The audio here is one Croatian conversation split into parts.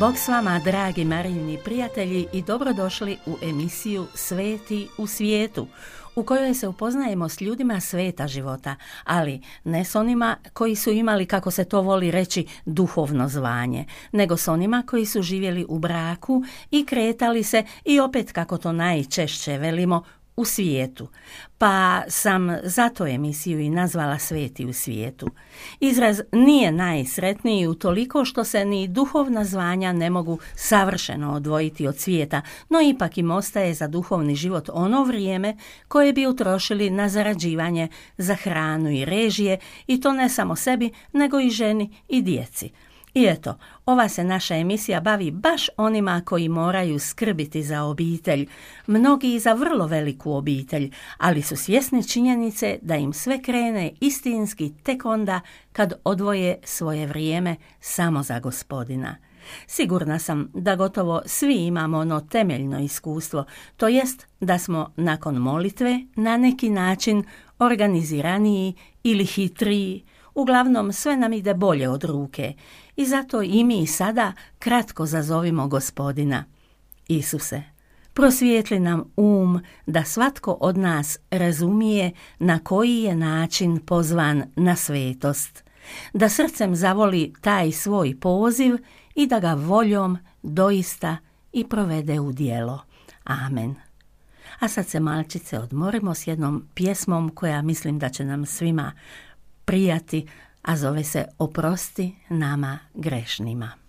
Bog s vama, dragi Marijini prijatelji i dobrodošli u emisiju Sveti u svijetu, u kojoj se upoznajemo s ljudima sveta života, ali ne s onima koji su imali, kako se to voli reći, duhovno zvanje, nego s onima koji su živjeli u braku i kretali se i opet, kako to najčešće velimo, u svijetu, pa sam zato emisiju i nazvala Sveti u svijetu. Izraz nije najsretniji u toliko što se ni duhovna zvanja ne mogu savršeno odvojiti od svijeta, no ipak im ostaje za duhovni život ono vrijeme koje bi utrošili na zarađivanje za hranu i režije i to ne samo sebi, nego i ženi i djeci. I eto, ova se naša emisija bavi baš onima koji moraju skrbiti za obitelj, mnogi i za vrlo veliku obitelj, ali su svjesni činjenice da im sve krene istinski tek onda kad odvoje svoje vrijeme samo za gospodina. Sigurna sam da gotovo svi imamo ono temeljno iskustvo, to jest da smo nakon molitve na neki način organiziraniji ili hitriji, uglavnom sve nam ide bolje od ruke i zato i mi sada kratko zazovimo gospodina. Isuse, prosvijetli nam um da svatko od nas razumije na koji je način pozvan na svetost, da srcem zavoli taj svoj poziv i da ga voljom doista i provede u dijelo. Amen. A sad se malčice odmorimo s jednom pjesmom koja mislim da će nam svima prijati, a zove se Oprosti nama grešnima.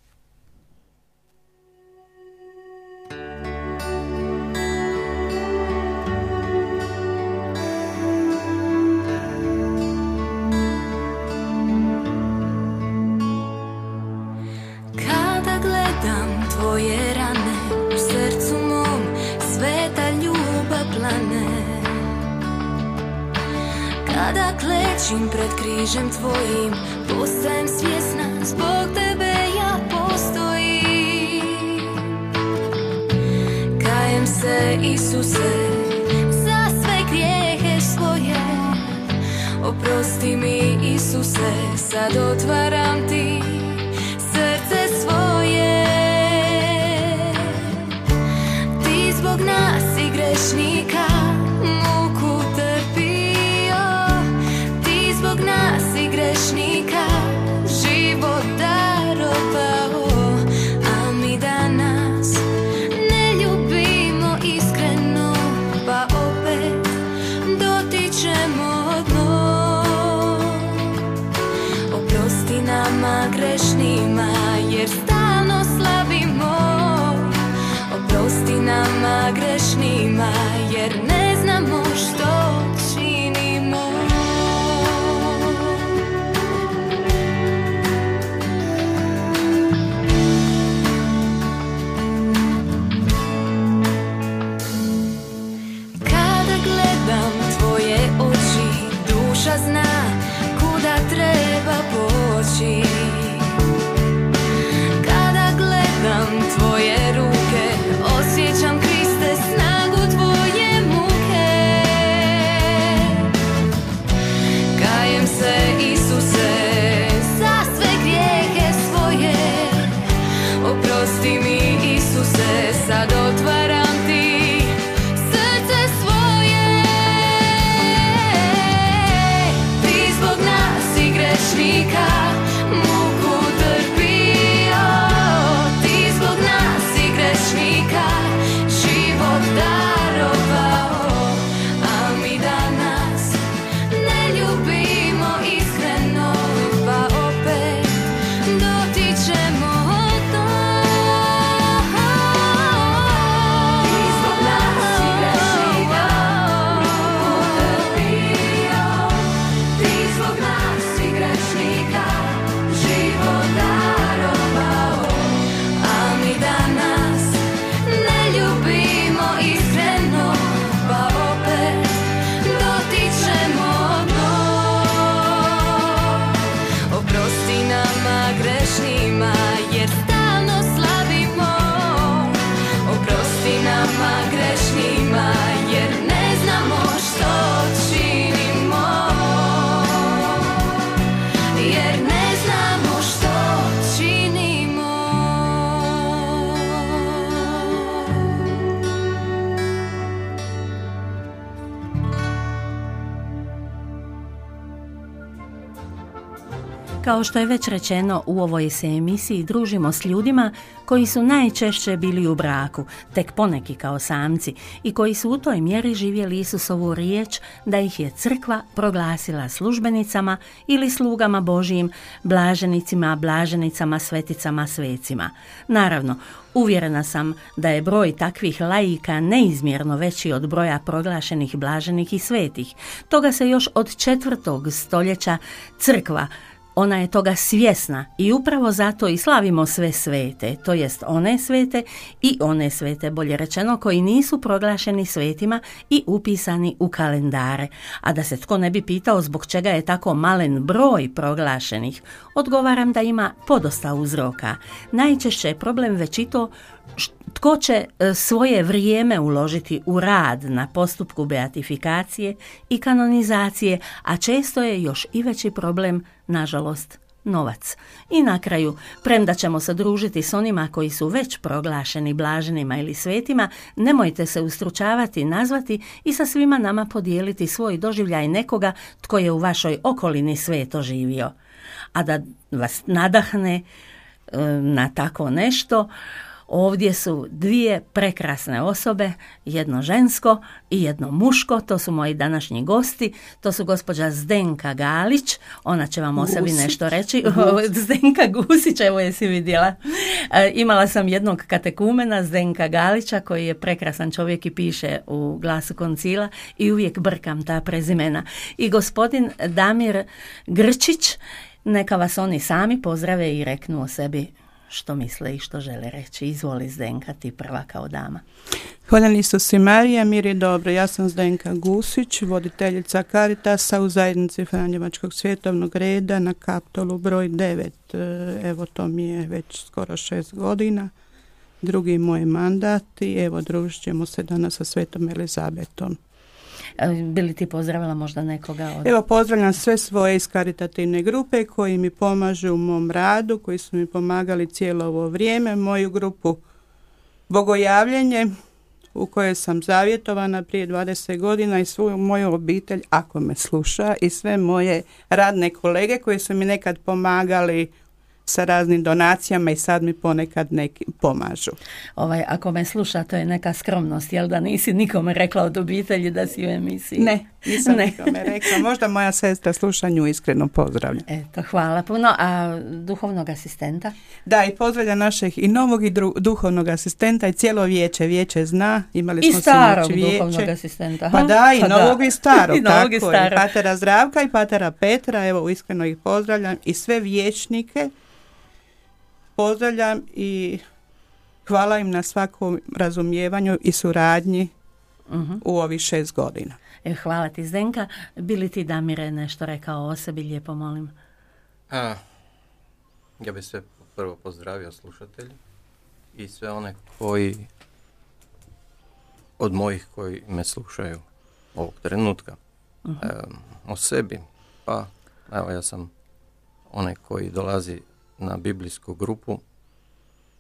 Kada klečim pred križem tvojim Postajem svjesna zbog tebe ja postojim. Kajem se Isuse za sve grijehe svoje. Oprosti mi Isuse, sad otvaram ti srce svoje. Ti zbog nas i grešnika grešnima jer ne Kao što je već rečeno, u ovoj se emisiji družimo s ljudima koji su najčešće bili u braku, tek poneki kao samci, i koji su u toj mjeri živjeli Isusovu riječ da ih je crkva proglasila službenicama ili slugama Božijim, blaženicima, blaženicama, sveticama, svecima. Naravno, Uvjerena sam da je broj takvih laika neizmjerno veći od broja proglašenih blaženih i svetih. Toga se još od četvrtog stoljeća crkva ona je toga svjesna i upravo zato i slavimo sve svete, to jest one svete i one svete, bolje rečeno, koji nisu proglašeni svetima i upisani u kalendare. A da se tko ne bi pitao zbog čega je tako malen broj proglašenih, odgovaram da ima podosta uzroka. Najčešće je problem već i to tko će e, svoje vrijeme uložiti u rad na postupku beatifikacije i kanonizacije, a često je još i veći problem, nažalost, novac. I na kraju, premda ćemo se družiti s onima koji su već proglašeni blaženima ili svetima, nemojte se ustručavati, nazvati i sa svima nama podijeliti svoj doživljaj nekoga tko je u vašoj okolini sveto živio. A da vas nadahne e, na tako nešto, Ovdje su dvije prekrasne osobe, jedno žensko i jedno muško, to su moji današnji gosti, to su gospođa Zdenka Galić, ona će vam o sebi nešto reći, Zdenka Gusić, evo jesi vidjela. E, imala sam jednog katekumena, Zdenka Galića, koji je prekrasan čovjek i piše u glasu koncila i uvijek brkam ta prezimena. I gospodin Damir Grčić, neka vas oni sami pozdrave i reknu o sebi što misle i što žele reći. Izvoli Zdenka, ti prva kao dama. Hvala Isus i Marija, mir je dobro. Ja sam Zdenka Gusić, voditeljica Karitasa u zajednici Franjevačkog svjetovnog reda na Kaptolu broj 9. E, evo to mi je već skoro šest godina. Drugi moj mandat i evo družit ćemo se danas sa Svetom Elizabetom. Bili ti pozdravila možda nekoga? Od... Evo pozdravljam sve svoje iz karitativne grupe koji mi pomažu u mom radu, koji su mi pomagali cijelo ovo vrijeme, moju grupu Bogojavljenje u kojoj sam zavjetovana prije 20 godina i svoju moju obitelj, ako me sluša, i sve moje radne kolege koji su mi nekad pomagali sa raznim donacijama i sad mi ponekad neki pomažu. Ovaj, ako me sluša, to je neka skromnost, jel da nisi nikome rekla od obitelji da si u emisiji? Ne, nisam ne. nikome rekla. Možda moja sestra sluša nju iskreno pozdravlja. Eto, hvala puno. A duhovnog asistenta? Da, i pozdravlja našeg i novog i duhovnog asistenta i cijelo vijeće. Vijeće zna, imali smo I starog duhovnog asistenta. Pa da, i pa novog i starog. I novog i starog. I patera Zdravka i patera Petra, evo iskreno ih pozdravljam i sve vijećnike pozdravljam i hvala im na svakom razumijevanju i suradnji uh u ovih šest godina. E, hvala ti Zdenka. Bili ti Damire nešto rekao o sebi, lijepo molim. A, ja bih sve prvo pozdravio slušatelji i sve one koji od mojih koji me slušaju ovog trenutka uh o sebi. Pa evo ja sam onaj koji dolazi na biblijsku grupu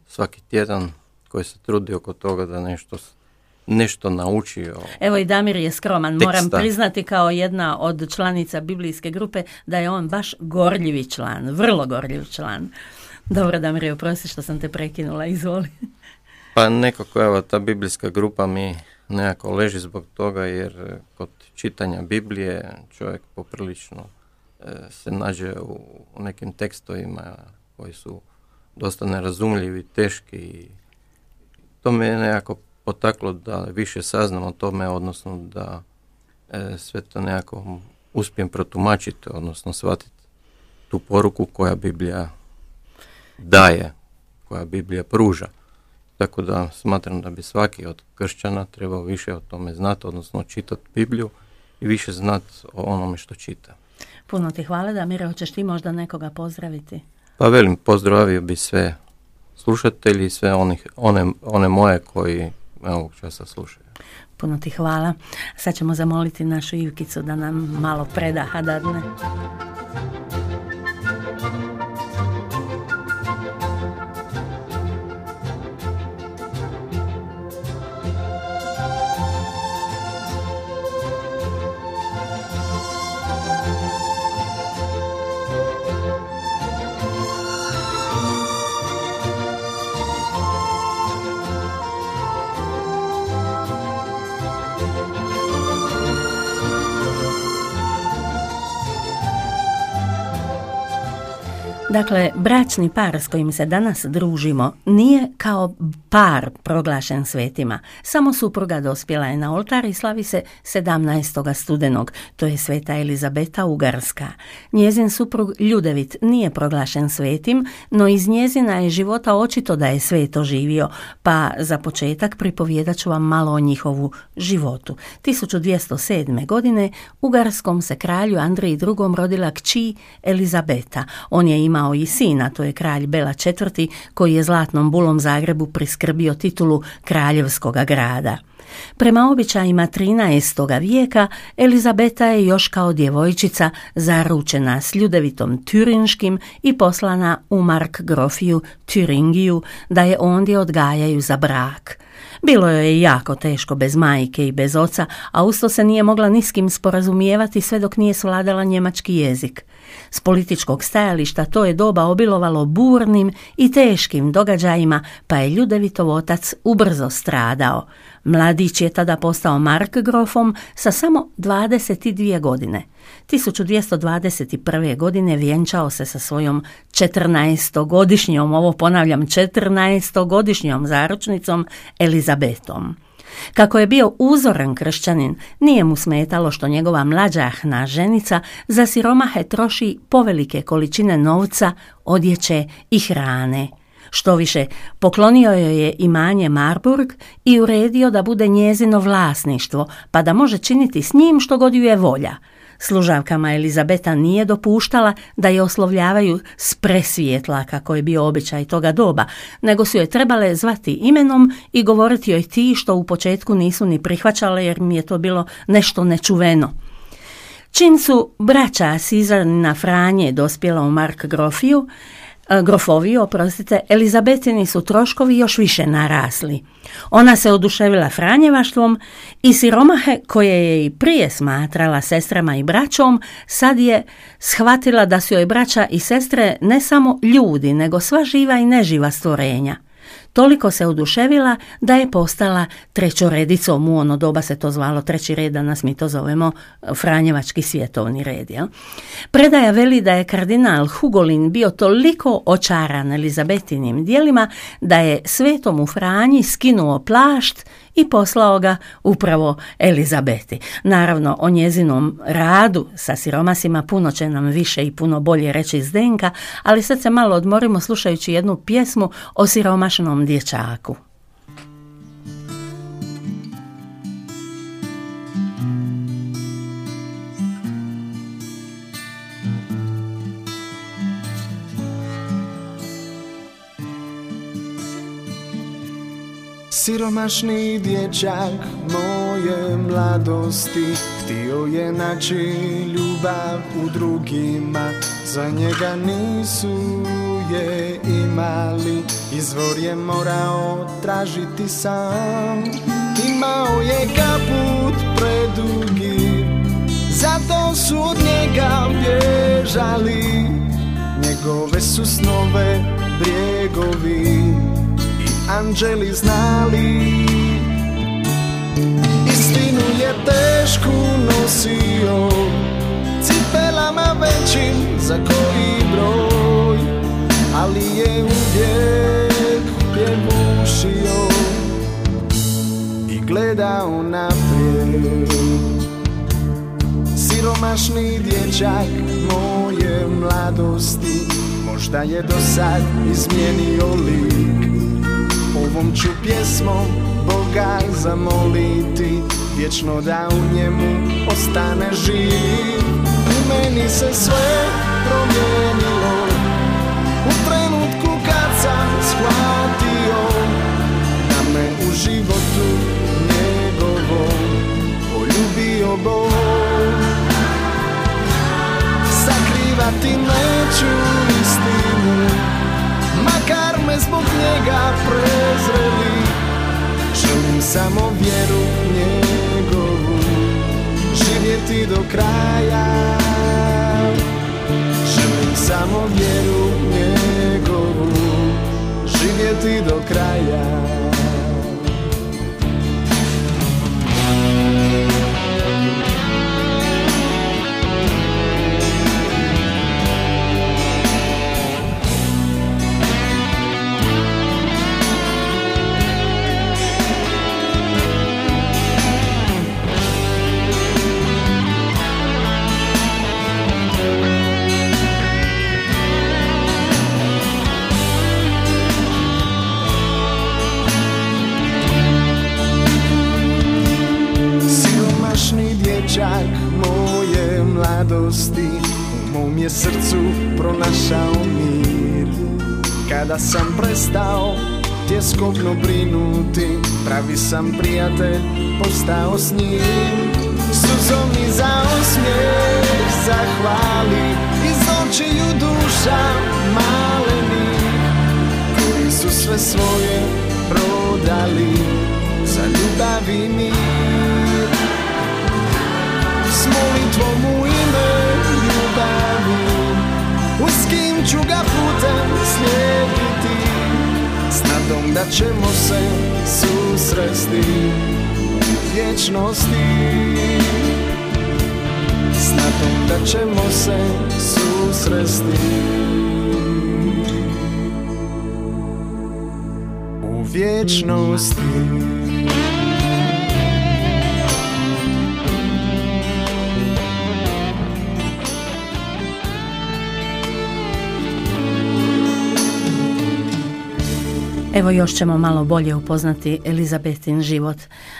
svaki tjedan koji se trudi oko toga da nešto nešto naučio. Evo i Damir je skroman, moram priznati kao jedna od članica biblijske grupe da je on baš gorljivi član, vrlo gorljiv član. Dobro Damir, oprosti što sam te prekinula, izvoli. Pa nekako evo ta biblijska grupa mi nekako leži zbog toga jer kod čitanja Biblije čovjek poprilično e, se nađe u nekim tekstovima koji su dosta nerazumljivi, teški i to me nekako potaklo da više saznam o tome, odnosno da e, sve to nekako uspijem protumačiti, odnosno shvatiti tu poruku koja Biblija daje, koja Biblija pruža. Tako da smatram da bi svaki od kršćana trebao više o tome znati, odnosno čitati Bibliju i više znati o onome što čita. Puno ti hvala da Mire, hoćeš ti možda nekoga pozdraviti? Pa velim, pozdravio bi sve slušatelji i sve onih, one, one moje koji ovog časa slušaju. Puno ti hvala. Sad ćemo zamoliti našu Ivkicu da nam malo predaha dadne. Dakle, bračni par s kojim se danas družimo nije kao par proglašen svetima. Samo supruga dospjela je na oltar i slavi se 17. studenog, to je sveta Elizabeta Ugarska. Njezin suprug Ljudevit nije proglašen svetim, no iz njezina je života očito da je sveto živio, pa za početak pripovjedat ću vam malo o njihovu životu. 1207. godine Ugarskom se kralju Andriji II. rodila kći Elizabeta. On je imao imao i sina, to je kralj Bela IV. koji je zlatnom bulom Zagrebu priskrbio titulu kraljevskoga grada. Prema običajima 13. vijeka Elizabeta je još kao djevojčica zaručena s Ljudevitom Turinškim i poslana u Mark Grofiju Turingiju da je ondje odgajaju za brak. Bilo joj je jako teško bez majke i bez oca, a usto se nije mogla niskim sporazumijevati sve dok nije svladala njemački jezik. S političkog stajališta to je doba obilovalo burnim i teškim događajima, pa je Ljudevitov otac ubrzo stradao. Mladić je tada postao markgrofom sa samo 22 godine. 1221. godine vjenčao se sa svojom 14-godišnjom, ovo ponavljam, 14-godišnjom zaručnicom Elizabetom. Kako je bio uzoran kršćanin, nije mu smetalo što njegova mlađahna ženica za siromahe troši povelike količine novca, odjeće i hrane. Što više, poklonio joj je imanje Marburg i uredio da bude njezino vlasništvo, pa da može činiti s njim što god ju je volja – Služavkama Elizabeta nije dopuštala da je oslovljavaju s presvijetla, kako je bio običaj toga doba, nego su je trebale zvati imenom i govoriti joj ti što u početku nisu ni prihvaćale jer mi je to bilo nešto nečuveno. Čim su braća Sizarnina Franje dospjela u Mark Grofiju, E, grofovi, oprostite, Elizabetini su troškovi još više narasli. Ona se oduševila Franjevaštvom i siromahe koje je i prije smatrala sestrama i braćom, sad je shvatila da su joj braća i sestre ne samo ljudi, nego sva živa i neživa stvorenja – Toliko se oduševila da je postala trećoredicom, u ono doba se to zvalo treći red, danas mi to zovemo e, Franjevački svjetovni red. Jel? Predaja veli da je kardinal Hugolin bio toliko očaran Elizabetinim dijelima da je svetom u Franji skinuo plašt i poslao ga upravo Elizabeti. Naravno, o njezinom radu sa siromasima puno će nam više i puno bolje reći Zdenka, ali sad se malo odmorimo slušajući jednu pjesmu o siromašnom dječaku. Siromašni dječak moje mladosti Htio je naći ljubav u drugima. Za njega nisu je imali. Izvor je morao tražiti sam. Imao je kaput predugi. Zato su od njega bježali. Njegove su snove brijegovi anđeli znali. Istinu je tešku nosio Cipelama većim za koji broj Ali je uvijek pjevušio I gledao naprijed. Siromašni dječak moje mladosti Možda je do sad izmijenio lik Ovom ću pjesmom Boga zamoliti Vječno da u njemu ostane živ. U meni se sve promijenilo U trenutku kad sam shvatio Da me u životu njegovom Poljubio Bog. Sakrivati neću Makar zbog njega prezreli. Želim samo vjeru njegovu Živjeti do kraja. Želim samo vjeru njegovu Živjeti do kraja je srcu pronašao mir. Kada sam prestao tjeskobno brinuti Pravi sam prijatelj postao s njim. Suzom mi za osmijeh zahvali Iz očiju duša maleni Koji su sve svoje prodali Za ljubav i mir. S molitvom u ime ljubavi Uz kim ću ga putem slijediti S nadom da ćemo se susresti u vječnosti. S nadom da ćemo se susresti. U vječnosti Evo još ćemo malo bolje upoznati Elizabetin život.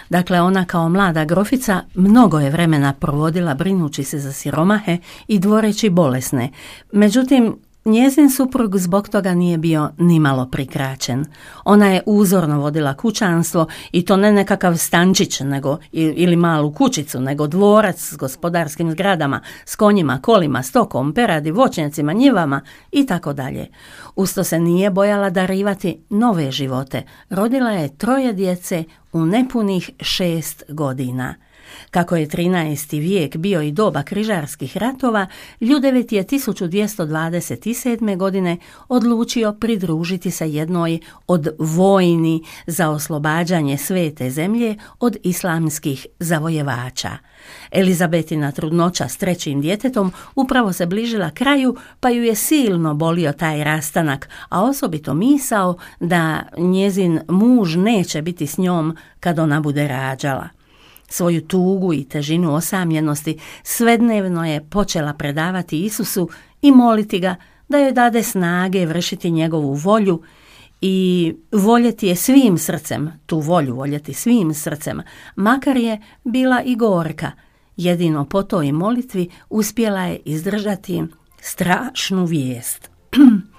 Dakle, ona kao mlada grofica mnogo je vremena provodila brinući se za siromahe i dvoreći bolesne. Međutim, Njezin suprug zbog toga nije bio nimalo prikraćen. Ona je uzorno vodila kućanstvo i to ne nekakav stančić nego, ili malu kućicu, nego dvorac s gospodarskim zgradama, s konjima, kolima, stokom, peradi, voćnjacima, njivama i tako dalje. Usto se nije bojala darivati nove živote. Rodila je troje djece u nepunih šest godina. Kako je 13. vijek bio i doba križarskih ratova, Ljudevet je 1227. godine odlučio pridružiti se jednoj od vojni za oslobađanje svete zemlje od islamskih zavojevača. Elizabetina trudnoća s trećim djetetom upravo se bližila kraju, pa ju je silno bolio taj rastanak, a osobito misao da njezin muž neće biti s njom kad ona bude rađala. Svoju tugu i težinu osamljenosti svednevno je počela predavati Isusu i moliti ga da joj dade snage vršiti njegovu volju i voljeti je svim srcem, tu volju voljeti svim srcem, makar je bila i gorka. Jedino po toj molitvi uspjela je izdržati strašnu vijest.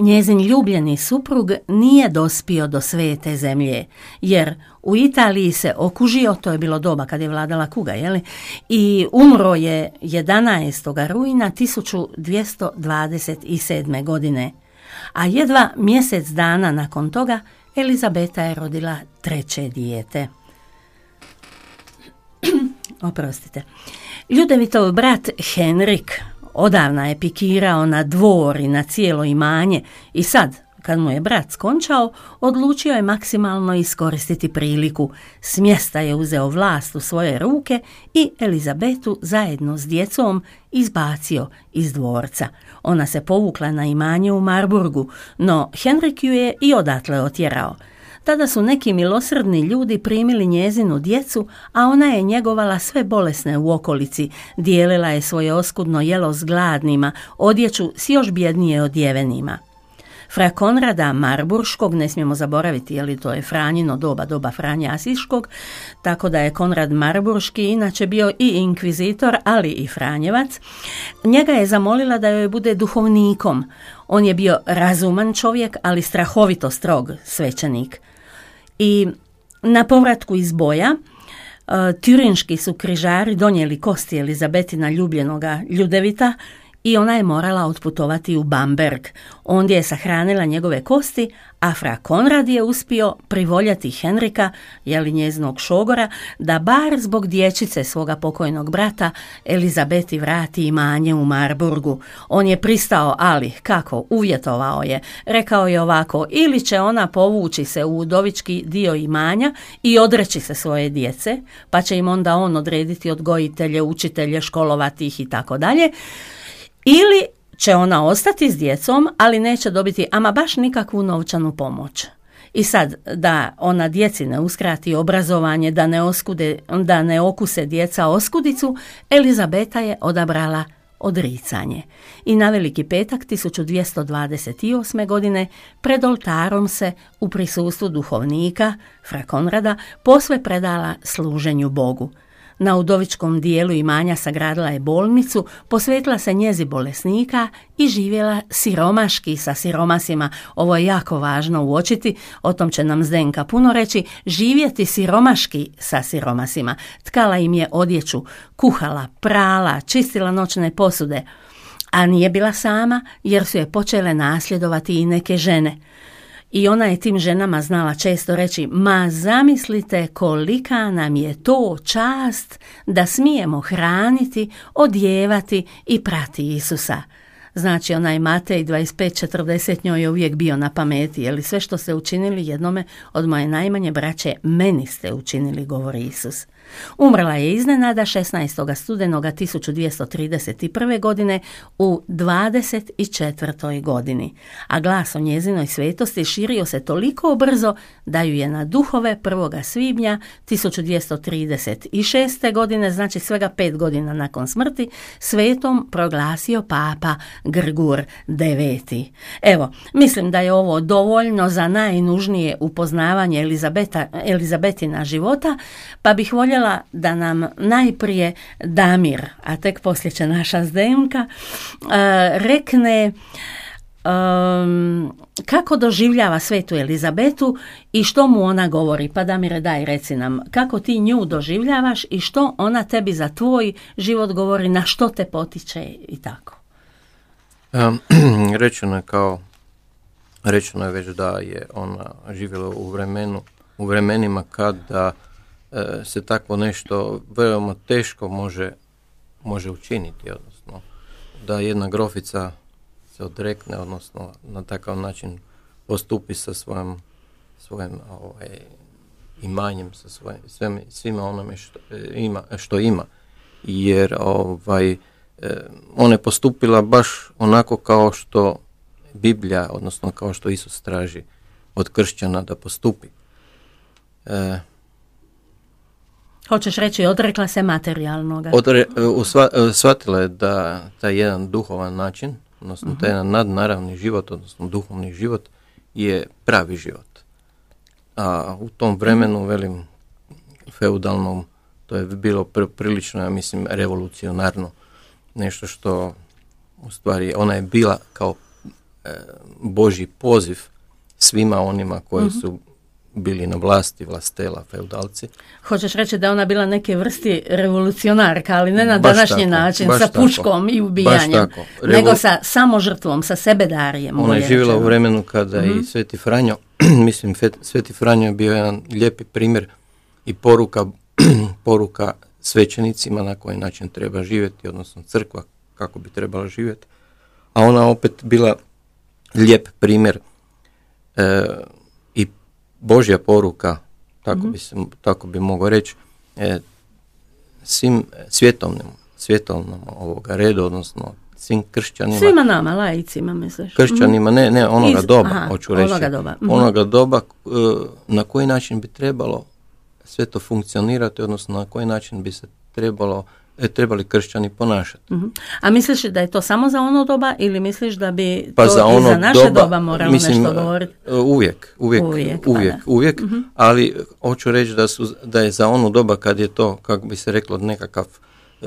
Njezin ljubljeni suprug nije dospio do svete zemlje, jer u Italiji se okužio, to je bilo doba kad je vladala kuga, jeli? i umro je 11. rujna 1227. godine. A jedva mjesec dana nakon toga Elizabeta je rodila treće dijete. Oprostite. Ljudevitov brat Henrik Odavna je pikirao na dvor i na cijelo imanje i sad, kad mu je brat skončao, odlučio je maksimalno iskoristiti priliku. S mjesta je uzeo vlast u svoje ruke i Elizabetu zajedno s djecom izbacio iz dvorca. Ona se povukla na imanje u Marburgu, no Henrik ju je i odatle otjerao. Tada su neki milosrdni ljudi primili njezinu djecu, a ona je njegovala sve bolesne u okolici, dijelila je svoje oskudno jelo s gladnima, odjeću s još bjednije odjevenima. Fra Konrada Marburškog, ne smijemo zaboraviti, je li to je Franjino doba, doba Franje Asiškog, tako da je Konrad Marburški inače bio i inkvizitor, ali i Franjevac. Njega je zamolila da joj bude duhovnikom. On je bio razuman čovjek, ali strahovito strog svećenik. I na povratku iz boja e, Turinški su križari donijeli kosti Elizabetina ljubljenoga Ljudevita i ona je morala otputovati u Bamberg. Ondje je sahranila njegove kosti, a fra Konrad je uspio privoljati Henrika, jeli njezinog šogora, da bar zbog dječice svoga pokojnog brata Elizabeti vrati imanje u Marburgu. On je pristao, ali kako, uvjetovao je. Rekao je ovako, ili će ona povući se u udovički dio imanja i odreći se svoje djece, pa će im onda on odrediti odgojitelje, učitelje, školovati ih i tako dalje, ili će ona ostati s djecom, ali neće dobiti ama baš nikakvu novčanu pomoć. I sad da ona djeci ne uskrati obrazovanje, da ne, oskude, da ne okuse djeca oskudicu, Elizabeta je odabrala odricanje. I na veliki petak 1228. godine pred oltarom se u prisustvu duhovnika, fra Konrada, posve predala služenju Bogu. Na udovičkom dijelu imanja sagradila je bolnicu, posvetila se njezi bolesnika i živjela siromaški sa siromasima. Ovo je jako važno uočiti, o tom će nam Zdenka puno reći, živjeti siromaški sa siromasima. Tkala im je odjeću, kuhala, prala, čistila noćne posude. A nije bila sama jer su je počele nasljedovati i neke žene i ona je tim ženama znala često reći ma zamislite kolika nam je to čast da smijemo hraniti, odjevati i prati Isusa. Znači onaj Matej 25-40 njoj je uvijek bio na pameti, jer sve što ste učinili jednome od moje najmanje braće, meni ste učinili, govori Isus. Umrla je iznenada 16. studenoga 1231. godine u 24. godini, a glas o njezinoj svetosti širio se toliko brzo da ju je na duhove 1. svibnja 1236. godine, znači svega pet godina nakon smrti, svetom proglasio papa Grgur IX. Evo, mislim da je ovo dovoljno za najnužnije upoznavanje Elizabeta, Elizabetina života, pa bih voljela da nam najprije Damir, a tek poslije će naša Zdenka, uh, rekne kako doživljava svetu Elizabetu i što mu ona govori. Pa Damire, daj reci nam, kako ti nju doživljavaš i što ona tebi za tvoj život govori, na što te potiče i tako. Rečeno je kao, rečeno je već da je ona živjela u vremenu, u vremenima kada E, se takvo nešto veoma teško može, može učiniti, odnosno da jedna grofica se odrekne, odnosno na takav način postupi sa svojim, svojim ovaj, imanjem, sa svojim, svim, svima onome što e, ima, što ima. Jer ovaj, e, ona je postupila baš onako kao što Biblija, odnosno kao što Isus traži od kršćana da postupi. E, Hoćeš reći, odrekla se materijalnoga? Odre, usva, shvatila je da taj jedan duhovan način, odnosno uh taj jedan nadnaravni život, odnosno duhovni život, je pravi život. A u tom vremenu, velim, feudalnom, to je bilo prilično, ja mislim, revolucionarno. Nešto što, u stvari, ona je bila kao e, Boži poziv svima onima koji mhm. su bili na vlasti, vlastela, feudalci. Hoćeš reći da ona bila neke vrsti revolucionarka, ali ne na današnji način, sa puškom i ubijanjem, nego sa samožrtvom, sa sebedarijem. Ona je živjela u vremenu kada i mhm. Sveti Franjo, mislim, Sveti Franjo je bio jedan lijepi primjer i poruka, poruka svećenicima na koji način treba živjeti, odnosno crkva kako bi trebala živjeti. A ona opet bila lijep primjer e, Božja poruka, tako, mhm. bi, se, tako bi mogao reći, e, svim svjetovnim, svjetovnom ovoga redu, odnosno svim kršćanima. Svima nama, lajicima, misliš? Kršćanima, ne, ne, onoga doba, aha, hoću reći. Onoga doba. Mhm. Onoga doba e, na koji način bi trebalo sve to funkcionirati, odnosno na koji način bi se trebalo trebali kršćani ponašati. uh A misliš da je to samo za ono doba ili misliš da bi pa to za ono i za naše doba, doba moralo mislim, nešto govoriti? E, uvijek, uvijek, uvijek, uvijek, pa uvijek mhm. ali hoću reći da, su, da je za ono doba kad je to, kako bi se reklo, nekakav e,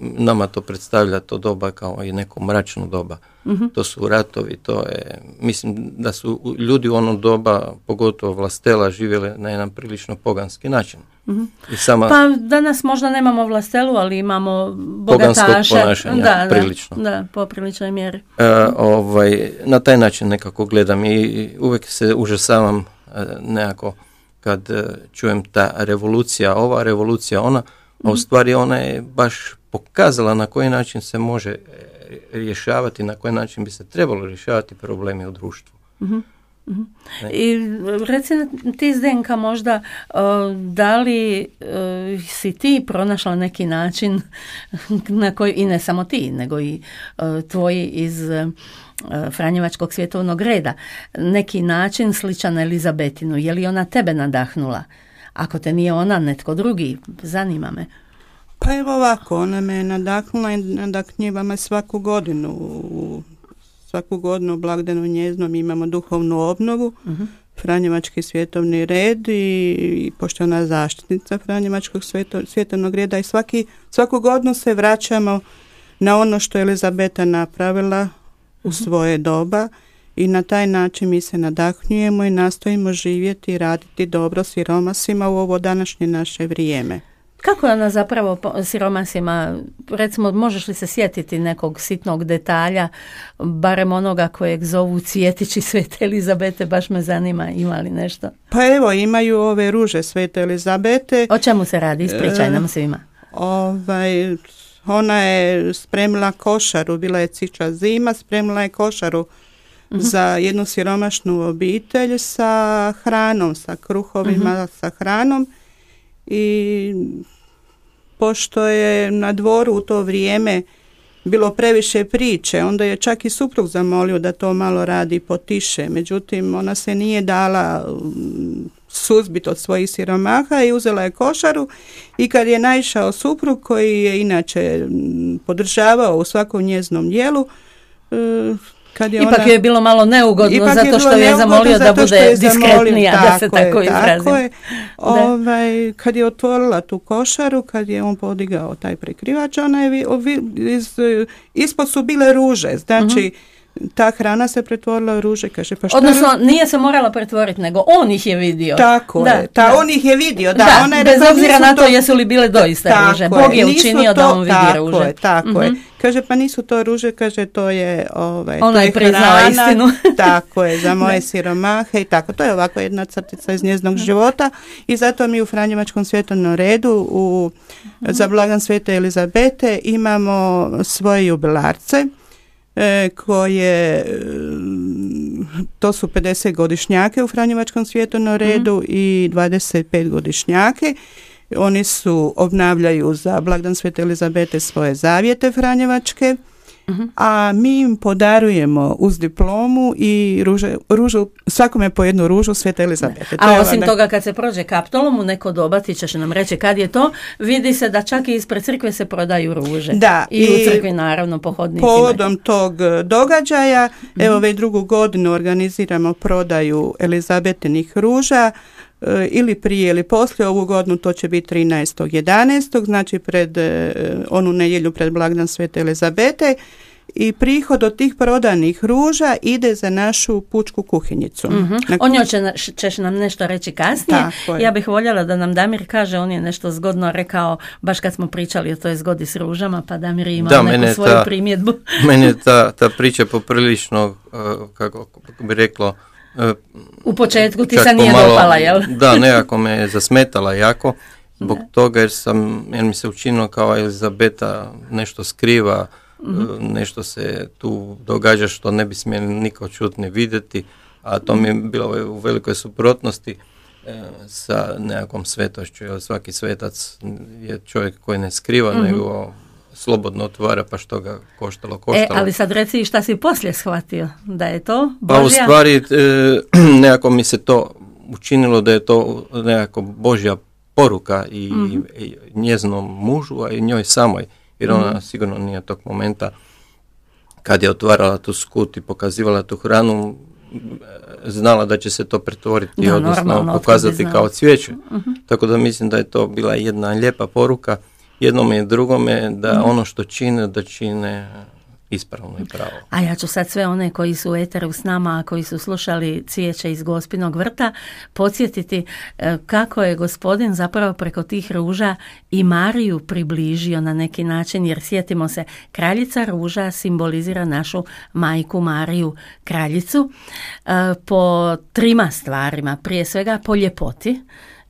nama to predstavlja to doba kao i neko mračno doba. Mhm. To su ratovi, to je, mislim da su ljudi u ono doba, pogotovo vlastela, živjeli na jedan prilično poganski način. Mhm. I sama... Pa danas možda nemamo vlastelu, ali imamo bogataše. ponašanja, da, prilično. Da, da, po priličnoj mjeri. E, ovaj, na taj način nekako gledam i uvijek se užasavam e, nekako kad e, čujem ta revolucija, ova revolucija, ona, a u mhm. stvari ona je baš pokazala na koji način se može e, rješavati, na koji način bi se trebalo rješavati problemi u društvu. uh I reci ti Zdenka možda da li e, si ti pronašla neki način na koji, i ne samo ti, nego i tvoji iz Franjevačkog svjetovnog reda, neki način sličan Elizabetinu, je li ona tebe nadahnula? Ako te nije ona, netko drugi, zanima me. Pa evo ovako, ona me nadahnula i nadahnjiva me svaku godinu. Svaku godinu u blagdanu njeznom imamo duhovnu obnovu. uh Franjevački svjetovni red i, i pošto je zaštitnica Franjevačkog svjeto, svjetovnog reda i svaki, svaku godinu se vraćamo na ono što je Elizabeta napravila u svoje doba i na taj način mi se nadahnjujemo i nastojimo živjeti i raditi dobro siromasima u ovo današnje naše vrijeme. Kako je ona zapravo siromasima, recimo možeš li se sjetiti nekog sitnog detalja, barem onoga kojeg zovu cvjetići Svete Elizabete, baš me zanima ima li nešto. Pa evo imaju ove ruže Svete Elizabete. O čemu se radi, ispričaj nam svima. Ovaj, ona je spremila košaru, bila je ciča zima, spremila je košaru za jednu siromašnu obitelj sa hranom, sa kruhovima, sa hranom. I pošto je na dvoru u to vrijeme bilo previše priče, onda je čak i suprug zamolio da to malo radi potiše. Međutim, ona se nije dala mm, suzbit od svojih siromaha i uzela je košaru. I kad je naišao suprug koji je inače mm, podržavao u svakom njeznom dijelu, e, kad je Ipak ona... je bilo malo neugodno je zato što je neugodno zamolio da bude je diskretnija, da se tako je, izrazim. Tako je. Ovaj, kad je otvorila tu košaru, kad je on podigao taj prekrivač, ona je iz, ispod su bile ruže, znači ta hrana se pretvorila u ruže, kaže pa šta Odnosno, nije se morala pretvoriti, nego on ih je vidio. tako Da, je, ta, da. on ih je vidio, da, Da, ona je bez obzira na to jesu li bile doista Tako ruže. Bog je učinio da to- on vidi tako ruže. Je, tako je. Mhm. Kaže, pa nisu to ruže, kaže, to je, ovaj, Ona to je hrana, istinu. tako je, za moje siromahe i tako. To je ovako jedna crtica iz njezinog života i zato mi u Franjevačkom svjetovnom redu u, za blagan svete Elizabete imamo svoje jubilarce koje, mm, to su 50 godišnjake u Franjevačkom svjetovnom redu i 25 godišnjake. Oni su, obnavljaju za blagdan Svete Elizabete svoje zavjete Franjevačke, a mi im podarujemo uz diplomu i ruže, ružu, svakome po jednu ružu Svete Elizabete. A je osim ona- toga kad se prođe kaptolom u neko doba, ti ćeš nam reći kad je to, vidi se da čak i ispred crkve se prodaju ruže. Da, I, u i crkvi naravno po hodnicima. Povodom tog e, događaja, Mhm. evo već drugu godinu organiziramo prodaju Elizabetinih ruža, ili prije ili poslije ovu godinu to će biti 13.11. znači pred e, onu nedjelju pred blagdan Svete Elizabete i prihod od tih prodanih ruža ide za našu pučku kuhinjicu. Mhm. Na- O njoj će ćeš nam nešto reći kasnije. Tako. Ja bih voljela da nam Damir kaže, on je nešto zgodno rekao, baš kad smo pričali o toj zgodi s ružama, pa Damir ima Da, mene neku svoju ta- primjedbu. Meni je ta, ta priča poprilično, uh, kako bi reklo, uh, U početku ti se nije pomalo- dopala, jel? Da, nekako me je zasmetala jako, zbog toga jer sam, jer mi se učinilo kao Elizabeta nešto skriva, Mhm. uh, nešto se tu događa što ne bi smjeli niko čuti ni vidjeti, a to mi je bilo u velikoj suprotnosti e, sa nekakvom svetošću, jer svaki svetac je čovjek koji ne skriva, Mhm. nego slobodno otvara, pa što ga koštalo, E, koštalo. ali sad reci šta si poslije shvatio, da je to Pa u Božja... stvari e, nekako mi se to učinilo da je to nekako Božja poruka i, Mhm. i njezinom mužu, a i njoj samoj, jer ona sigurno nije tog momenta kad je otvarala tu skut i pokazivala tu hranu, e, znala da će se to pretvoriti, Da, odnosno normalno, pokazati kao cvijeće. Mhm. Tako da mislim da je to bila jedna lijepa poruka jednome i drugome da Mhm. ono što čine, da čine ispravno i pravo. A ja ću sad sve one koji su u eteru s nama, a koji su slušali cvijeće iz Gospinog vrta, podsjetiti e, kako je gospodin zapravo preko tih ruža i Mariju približio na neki način, jer sjetimo se, kraljica ruža simbolizira našu majku Mariju kraljicu e, po trima stvarima. Prije svega po ljepoti,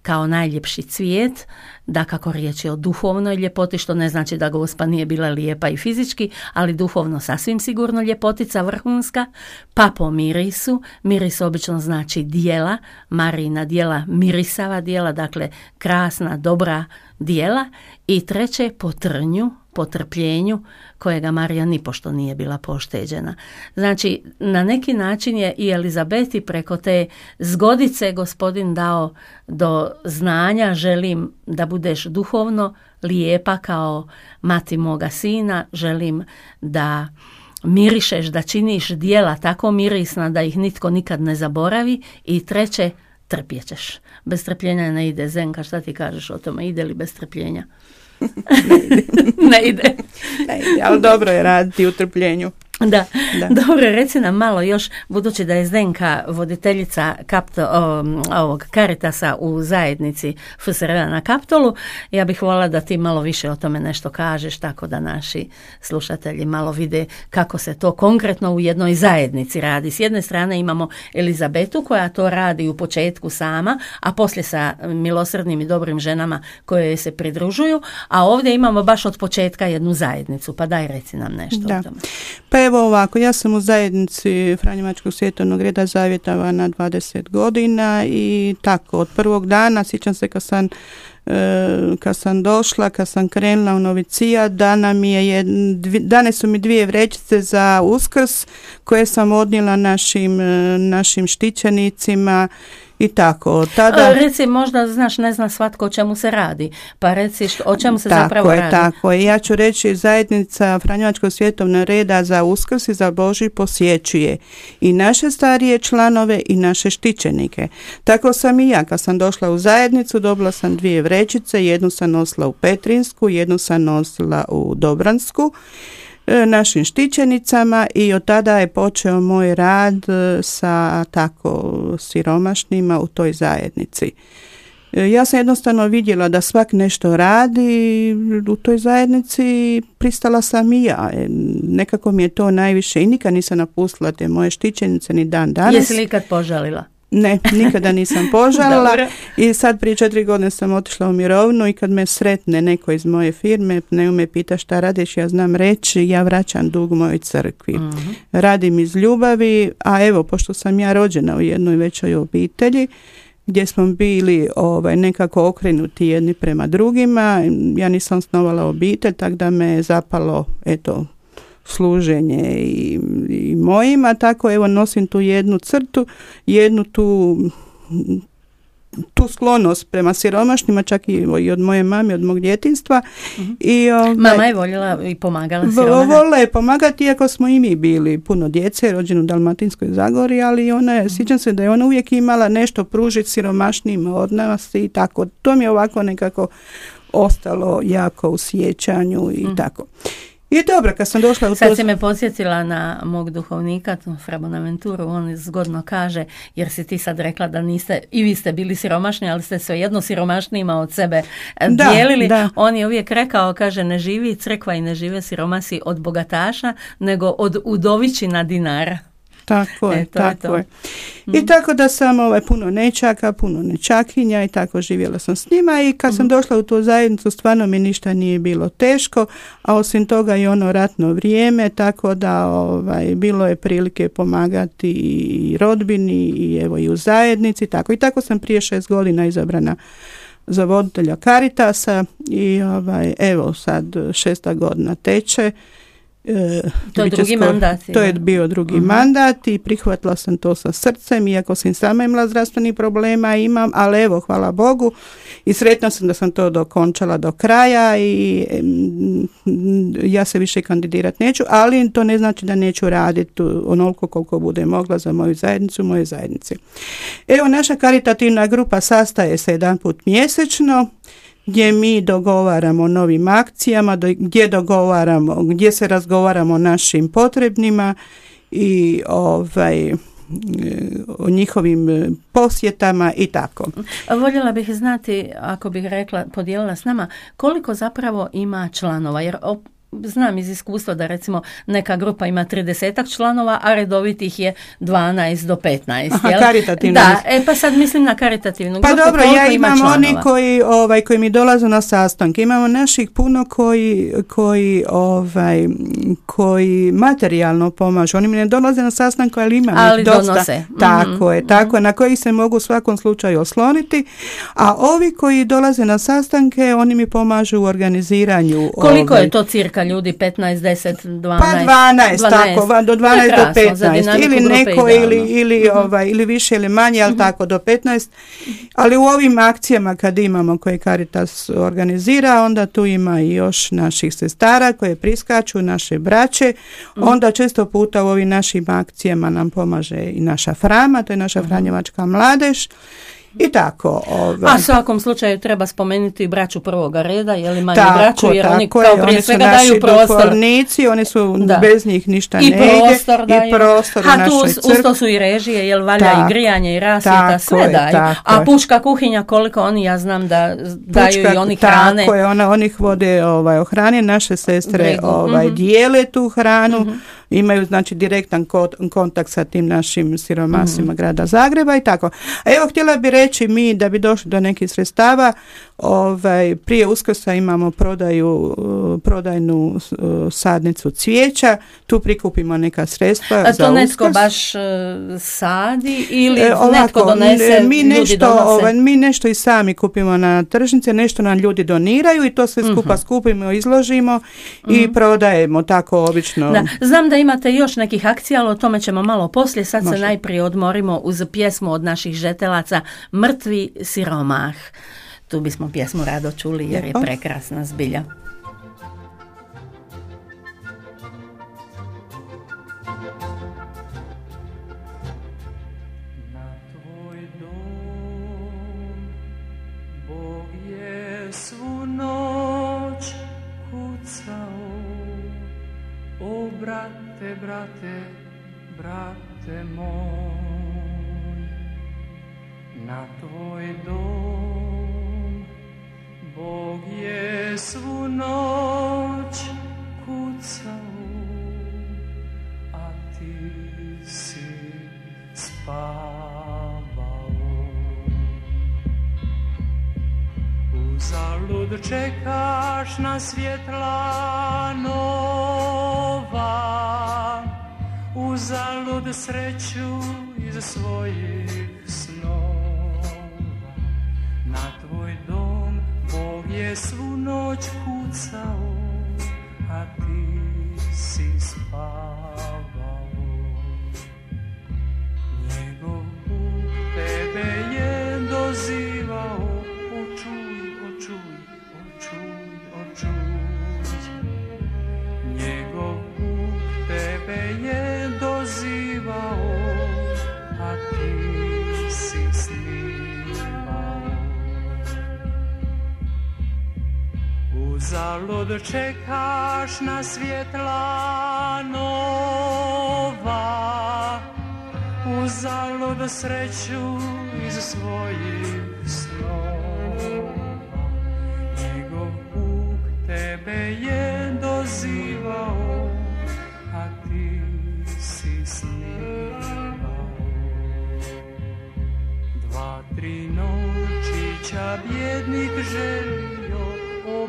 kao najljepši cvijet, da kako riječ je o duhovnoj ljepoti, što ne znači da gospa nije bila lijepa i fizički, ali duhovno sasvim sigurno ljepotica vrhunska, pa po mirisu, miris obično znači dijela, Marina dijela, mirisava dijela, dakle krasna, dobra dijela i treće po trnju, po trpljenju kojega Marija nipošto nije bila pošteđena. Znači, na neki način je i Elizabeti preko te zgodice gospodin dao do znanja, želim da budeš duhovno lijepa kao mati moga sina, želim da mirišeš, da činiš dijela tako mirisna da ih nitko nikad ne zaboravi i treće, trpjećeš. Bez strpljenja ne ide Zenka, šta ti kažeš o tome, ide li bez strpljenja? ne ide. ne ide, ali dobro je raditi u trpljenju. Da. dobro, reci nam malo još, budući da je Zdenka voditeljica kapto, ovog Karitasa u zajednici FSR na Kaptolu, ja bih volila da ti malo više o tome nešto kažeš, tako da naši slušatelji malo vide kako se to konkretno u jednoj zajednici radi. S jedne strane imamo Elizabetu koja to radi u početku sama, a poslije sa milosrdnim i dobrim ženama koje se pridružuju, a ovdje imamo baš od početka jednu zajednicu, pa daj reci nam nešto da. o tome. Pa evo ovako, ja sam u zajednici Franjevačkog svjetovnog reda zavjetava na 20 godina i tako, od prvog dana, sjećam se kad sam e, kad sam došla, kad sam krenula u novicija, dana mi je dane su mi dvije vrećice za uskrs koje sam odnijela našim, e, našim štićenicima i tako. Tada... Reci, možda, znaš, ne zna svatko o čemu se radi, pa reci o čemu se tako zapravo je, radi. Tako je, ja ću reći zajednica Franjevačkog svjetovnog reda za uskrs i za Boži posjećuje i naše starije članove i naše štićenike. Tako sam i ja, kad sam došla u zajednicu, dobila sam dvije vrećice, jednu sam nosila u Petrinsku, jednu sam nosila u Dobransku E, našim štićenicama i od tada je počeo moj rad e, sa tako siromašnima u toj zajednici. E, ja sam jednostavno vidjela da svak nešto radi u toj zajednici, pristala sam i ja. Nekako mi je to najviše i nikad nisam napustila te moje štićenice ni dan danas. Jesi li ikad požalila? Ne, nikada nisam požalila i sad prije četiri godine sam otišla u mirovnu i kad me sretne neko iz moje firme, ne me pita šta radiš, ja znam reći, ja vraćam dug mojoj crkvi. uh Radim iz ljubavi, a evo, pošto sam ja rođena u jednoj većoj obitelji, gdje smo bili ovaj, nekako okrenuti jedni prema drugima, ja nisam osnovala obitelj, tako da me je zapalo, eto, služenje i, i mojima, tako evo nosim tu jednu crtu, jednu tu tu sklonost prema siromašnima, čak i, od moje mame, od mog djetinstva. Mhm. I, ovaj, Mama je voljela i pomagala siromašnima? Volila je pomagati, iako smo i mi bili puno djece, rođeni u Dalmatinskoj Zagori, ali ona je, mm sjećam se da je ona uvijek imala nešto pružiti siromašnijima od nas i tako. To mi je ovako nekako ostalo jako u sjećanju i mhm. tako. I dobro, kad sam došla u Sad si me podsjetila na mog duhovnika, Fra Bonaventuru, on zgodno kaže, jer si ti sad rekla da niste, i vi ste bili siromašni, ali ste svejedno siromašnijima od sebe e, da, dijelili. Da. On je uvijek rekao, kaže, ne živi crkva i ne žive siromasi od bogataša, nego od udovićina dinara. Tako je, e, tako je. I mm. tako da sam ovaj, puno nečaka, puno nečakinja i tako živjela sam s njima i kad sam mm. došla u tu zajednicu stvarno mi ništa nije bilo teško, a osim toga i ono ratno vrijeme, tako da ovaj, bilo je prilike pomagati i rodbini i evo i u zajednici, tako i tako sam prije šest godina izabrana za voditelja Karitasa i ovaj, evo sad šesta godina teče to je drugi mandat. To je bio drugi uh mandat i prihvatila sam to sa srcem, iako sam sama imala zdravstvenih problema, imam, ali evo, hvala Bogu i sretna sam da sam to dokončala do kraja i ja se više kandidirat neću, ali to ne znači da neću raditi onoliko koliko bude mogla za moju zajednicu, moje zajednice. Evo, naša karitativna grupa sastaje se jedan put mjesečno, gdje mi dogovaramo o novim akcijama, gdje dogovaramo, gdje se razgovaramo o našim potrebnima i ovaj o njihovim e, posjetama i tako. Voljela bih znati, ako bih rekla, podijelila s nama, koliko zapravo ima članova, jer znam iz iskustva da recimo neka grupa ima 30 članova, a redovitih je 12 do 15. Aha, karitativno. Da, e pa sad mislim na karitativnu pa grupu. Pa dobro, ja imam oni koji, ovaj, koji mi dolaze na sastanke. Imamo naših puno koji, koji, ovaj, koji materijalno pomažu. Oni mi ne dolaze na sastanke, ali imam ali ih dosta. Donose. Tako je, mhm. tako je, na koji se mogu u svakom slučaju osloniti. A ovi koji dolaze na sastanke, oni mi pomažu u organiziranju. Koliko je ovaj, to cirka neka ljudi 15, 10, 12. Pa 12, tako, va- do 12 do Krasno, za 15. dinamiku Ili neko idealno. ili, ili, ovaj, ili više ili manje, ali tako do 15. Ali u ovim akcijama kad imamo koje Caritas organizira, onda tu ima i još naših sestara koje priskaču, naše braće. Onda često puta u ovim našim akcijama nam pomaže i naša Frama, to je naša Franjevačka mladež. I tako. Ovaj. A svakom slučaju treba spomenuti i braću prvoga reda, je li manje Tako, braću, jer oni tako kao je, prije oni svega daju prostor. oni su, Da. bez njih ništa I ne ide. prostor daju. I prostor A tu našoj uz crkvi. to su i režije, jel valja Tako, i grijanje i rasvjeta, sve je, daju. tako A puška kuhinja, koliko oni, ja znam da daju Pučka- i oni hrane. Tako je, ona, onih vode ovaj, o hrani, naše sestre Brigu, ovaj, mhm. dijele tu hranu, imaju znači direktan ko- kontakt sa tim našim siromasima Mhm. grada Zagreba i tako. A evo htjela bi reći mi da bi došli do nekih sredstava, ovaj, prije Uskrsa imamo prodaju, uh, prodajnu uh, sadnicu cvijeća, tu prikupimo neka sredstva A za to netko Uskrs. baš e, sadi ili E, netko ovako, donese, n- mi ljudi nešto, ovaj, mi nešto i sami kupimo na tržnice, nešto nam ljudi doniraju i to sve skupa Mhm. skupimo, izložimo i prodajemo tako obično. Da, znam da imate još nekih akcija, ali o tome ćemo malo poslije. Sad se Može. najprije odmorimo uz pjesmu od naših žetelaca Mrtvi siromah. Tu bismo pjesmu rado čuli jer je prekrasna zbilja.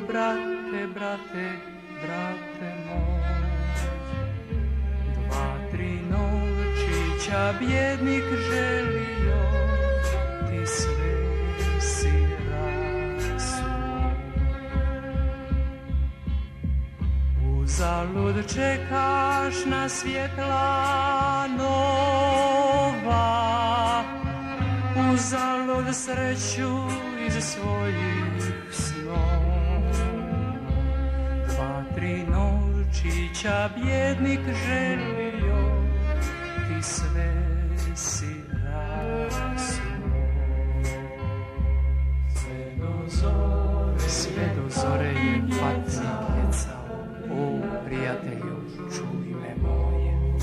Brate, brate, brate moj. Dva, tri nočića bjednik želio, ti sve si rasuo. Uzalud čekaš na svjetla nova, uzalud sreću iz svojih nočića bjednik želio, ti sve si rasuo. Sve do zore, sve do zore je patnik jecao, o prijatelju, čuj me moje.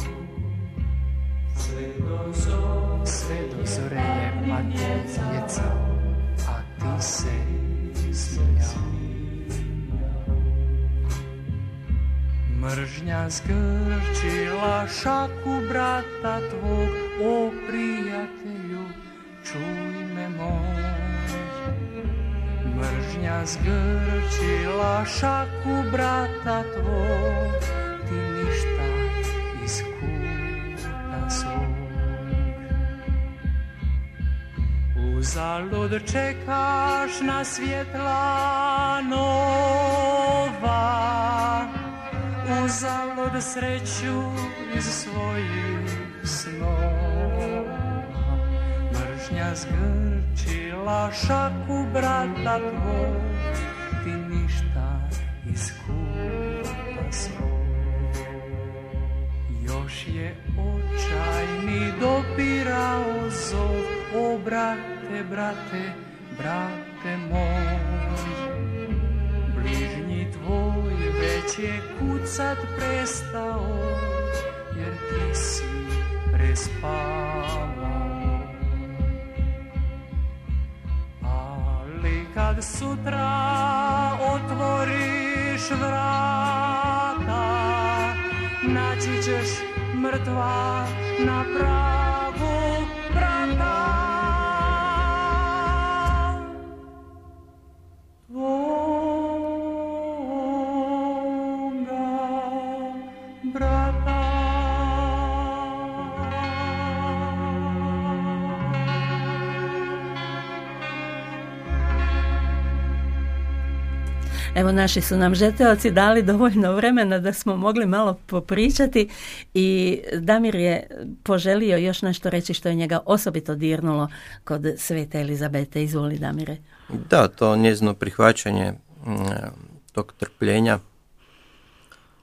Sve do zore, sve do zore je patnik jecao, a ti se Пісня скрчила шаку брата твог, о приятелю, чуйме мой. Мржня згрчила шаку брата твог, ти нішта iskutan svog. Uzalud čekaš na svjetla nova, kad sreću iz svojih snova. Mržnja zgrčila šaku brata tvoj. Ti ništa iz svoj. Još je očajni dopirao zov O brate, brate, brate moj kucat prestao Jer ti si prespavao. Ali kad sutra otvoriš vrata Naći ćeš mrtva na pragu Evo naši su nam žeteoci dali dovoljno vremena da smo mogli malo popričati i Damir je poželio još nešto reći što je njega osobito dirnulo kod Svete Elizabete. Izvoli Damire. Da, to njezino prihvaćanje mm, tog trpljenja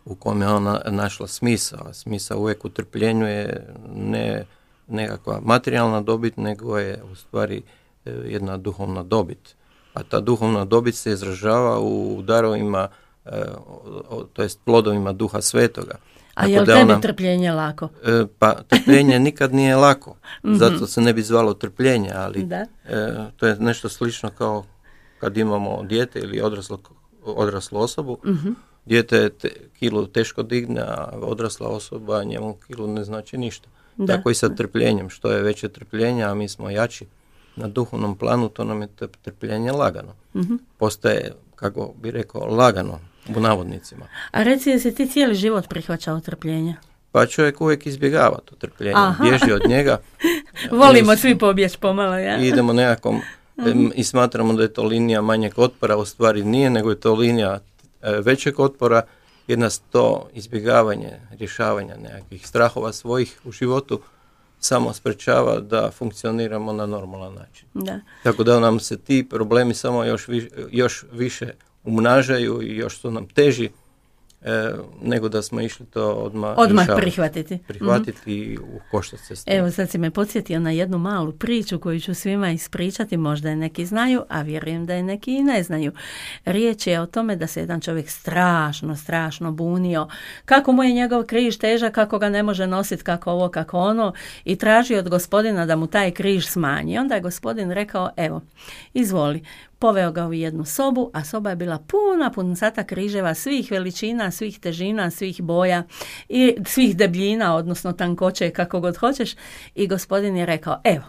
u kome je ona našla smisao. Smisao uvijek u trpljenju je ne nekakva materijalna dobit, nego je u stvari e, jedna duhovna dobit. A ta duhovna dobit se izražava u darovima, e, to jest plodovima duha svetoga. A je li tebi ona- trpljenje lako? E, Pa trpljenje nikad nije lako, zato se ne bi zvalo trpljenje, ali Da. e, to je nešto slično kao kad imamo dijete ili odraslo, odraslu osobu. Dijete je te, kilu teško digne, a odrasla osoba njemu kilu ne znači ništa. Da. Tako i sa trpljenjem, što je veće trpljenje, a mi smo jači na duhovnom planu, to nam je trpljenje lagano. Postaje, kako bi rekao, lagano u navodnicima. A reci, jesi ti cijeli život prihvaćao trpljenje? Pa čovjek uvijek izbjegava to trpljenje, Aha. bježi od njega Volimo svi pobjeć pomalo, ja? idemo nekakvom em, i smatramo da je to linija manjeg otpora, u stvari nije, nego je to linija e, većeg otpora jer nas to izbjegavanje, rješavanja nekakvih strahova svojih u životu samo sprečava da funkcioniramo na normalan način. Da. Tako da nam se ti problemi samo još, vi- još više umnažaju i još su nam teži e, nego da smo išli to odmah, Odmah rješavati. prihvatiti. Prihvatiti i u koštac se. Evo sad si me podsjetio na jednu malu priču koju ću svima ispričati, možda je neki znaju, a vjerujem da je neki i ne znaju. Riječ je o tome da se jedan čovjek strašno, strašno bunio, kako mu je njegov križ težak, kako ga ne može nositi, kako ovo, kako ono, i traži od gospodina da mu taj križ smanji. Onda je gospodin rekao, evo, izvoli, poveo ga u jednu sobu, a soba je bila puna puncata križeva svih veličina, svih težina, svih boja i svih debljina, odnosno tankoće, kako god hoćeš. I gospodin je rekao, evo,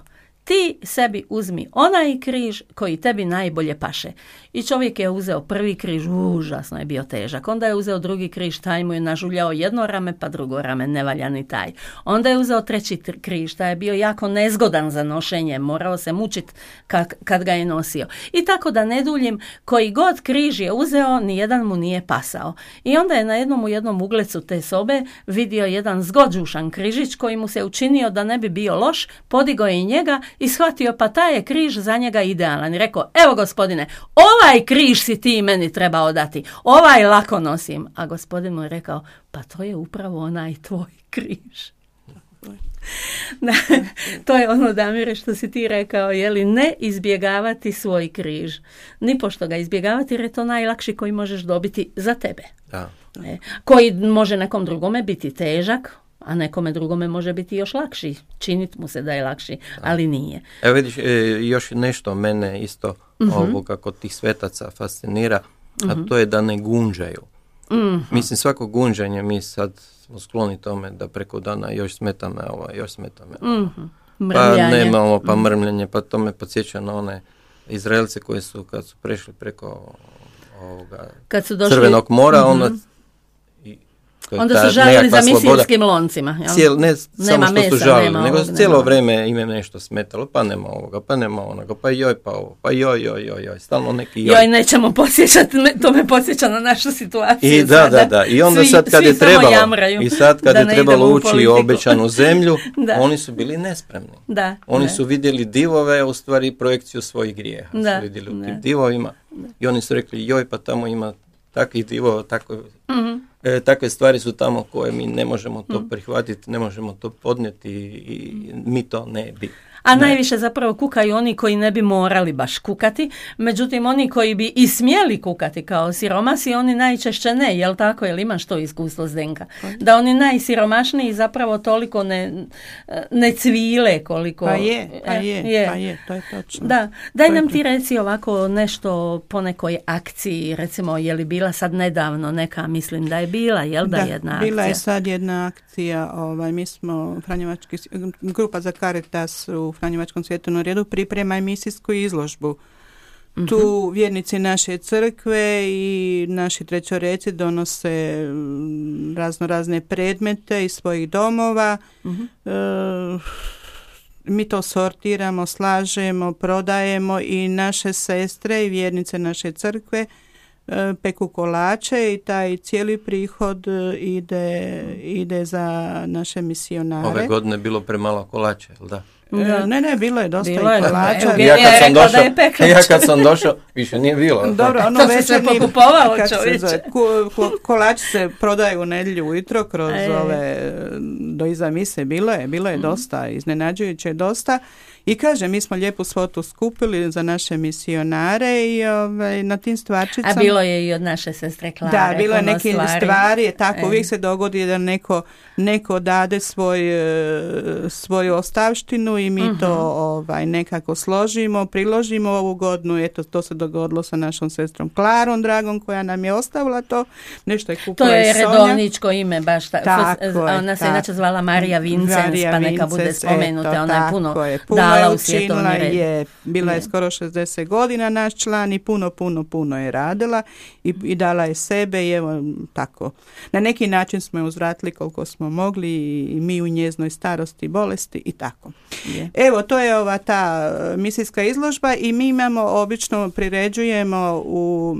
ti sebi uzmi onaj križ koji tebi najbolje paše. I čovjek je uzeo prvi križ, užasno je bio težak. Onda je uzeo drugi križ, taj mu je nažuljao jedno rame, pa drugo rame, ne valja ni taj. Onda je uzeo treći tr- križ, taj je bio jako nezgodan za nošenje, morao se mučit kak- kad ga je nosio. I tako da ne duljim, koji god križ je uzeo, nijedan mu nije pasao. I onda je na jednom u jednom uglecu te sobe vidio jedan zgođušan križić koji mu se učinio da ne bi bio loš, podigao je i njega i shvatio pa taj je križ za njega idealan. I rekao, evo gospodine, ovaj križ si ti meni trebao dati, ovaj lako nosim. A gospodin mu je rekao, pa to je upravo onaj tvoj križ. Da, to je ono, Damire, što si ti rekao, je li ne izbjegavati svoj križ. Ni pošto ga izbjegavati, jer je to najlakši koji možeš dobiti za tebe. Da. E, koji može nekom drugome biti težak, a nekome drugome može biti još lakši. Činit mu se da je lakši, ali nije. Evo vidiš, e, još nešto mene isto Mhm. ovoga kod tih svetaca fascinira, a to je da ne gunđaju. Mhm. Mislim, svako gunđanje, mi sad smo skloni tome da preko dana još smeta me ovo, još smeta me ovo. Mhm. Pa nema ovo, pa mrmljenje, pa to me podsjeća na one Izraelce koji su, kad su prešli preko ovoga Kad su došli... Crvenog mora, Mhm. onda Onda su žalili za sloboda. misirskim loncima. Jel? Cijel, ne samo što mesa, su žalili, nema nego ovog, cijelo nema. vrijeme im je nešto smetalo, pa nema ovoga, pa nema onoga, pa joj, pa ovo, pa joj, joj, joj, joj, stalno neki joj. Joj, nećemo posjećati, to me posjeća na našu situaciju. I da, da, da. I onda Svi- sad kad je trebalo, i sad kad je trebalo ući u obećanu zemlju, Da. oni su bili nespremni. Da, Oni su vidjeli divove, u stvari projekciju svojih grijeha. Da, Su vidjeli u tim divovima i oni su rekli, joj, pa tamo ima takvih divova, tako, Mhm. E, takve stvari su tamo koje mi ne možemo to prihvatiti, ne možemo to podnijeti i, i mi to ne bi. A najviše zapravo kukaju oni koji ne bi morali baš kukati, međutim oni koji bi i smjeli kukati kao siromasi, oni najčešće ne, jel tako, jel imaš to iskustvo Zdenka? Da oni najsiromašniji zapravo toliko ne, ne cvile koliko... Pa je, pa E, je, pa je, to je točno. Da, daj To je nam ti reci ovako nešto po nekoj akciji, recimo je li bila sad nedavno neka, mislim da je bila, jel da, jedna bila je akcija? sad jedna akcija, ovaj, mi smo, Franjevački, grupa za Caritas u Franjevačkom svjetovnom redu priprema emisijsku izložbu. Tu vjernici naše crkve i naši trećoreci donose mm, razno razne predmete iz svojih domova. E, mi to sortiramo, slažemo, prodajemo i naše sestre i vjernice naše crkve e, peku kolače i taj cijeli prihod e, ide, ide za naše misionare. Ove godine je bilo premalo kolača, jel da? E, Ne, ne, bilo je dosta Bilo je, i kolača. evo, Ja kad sam da došao, pekla. ja kad sam došao, više nije bilo. Dobro, ono To se sve večernji- pokupovalo, se čovječe. zove, ku- ko- kolači se prodaju u nedjelju ujutro kroz E. ove, do iza mise, bilo je, bilo Mhm. je dosta, iznenađujuće dosta. I kaže, mi smo lijepu svotu skupili za naše misionare i ovaj, na tim stvarčicama... A bilo je i od naše sestre Klare. Da, bilo je puno neke stvari, je tako, E. uvijek se dogodi da neko, neko dade svoj, e, svoju ostavštinu i mi Mhm. to ovaj, nekako složimo, priložimo ovu godinu, eto, to se dogodilo sa našom sestrom Klarom, dragom, koja nam je ostavila to, nešto je To kupila je i Sonja. redovničko ime baš. Ta, Tako fos- je, ona se inače zvala Marija Vincens, Marija pa neka bude Vincenz, spomenuta. eto, ona je puno, je. Puno dala je u red. je, bila je Je. skoro 60 godina naš član i puno, puno, puno je radila i, i dala je sebe i evo tako. Na neki način smo je uzvratili koliko smo mogli i, i mi u njeznoj starosti, bolesti i tako. Je. Evo, to je ova ta e, misijska izložba i mi imamo, obično priređujemo u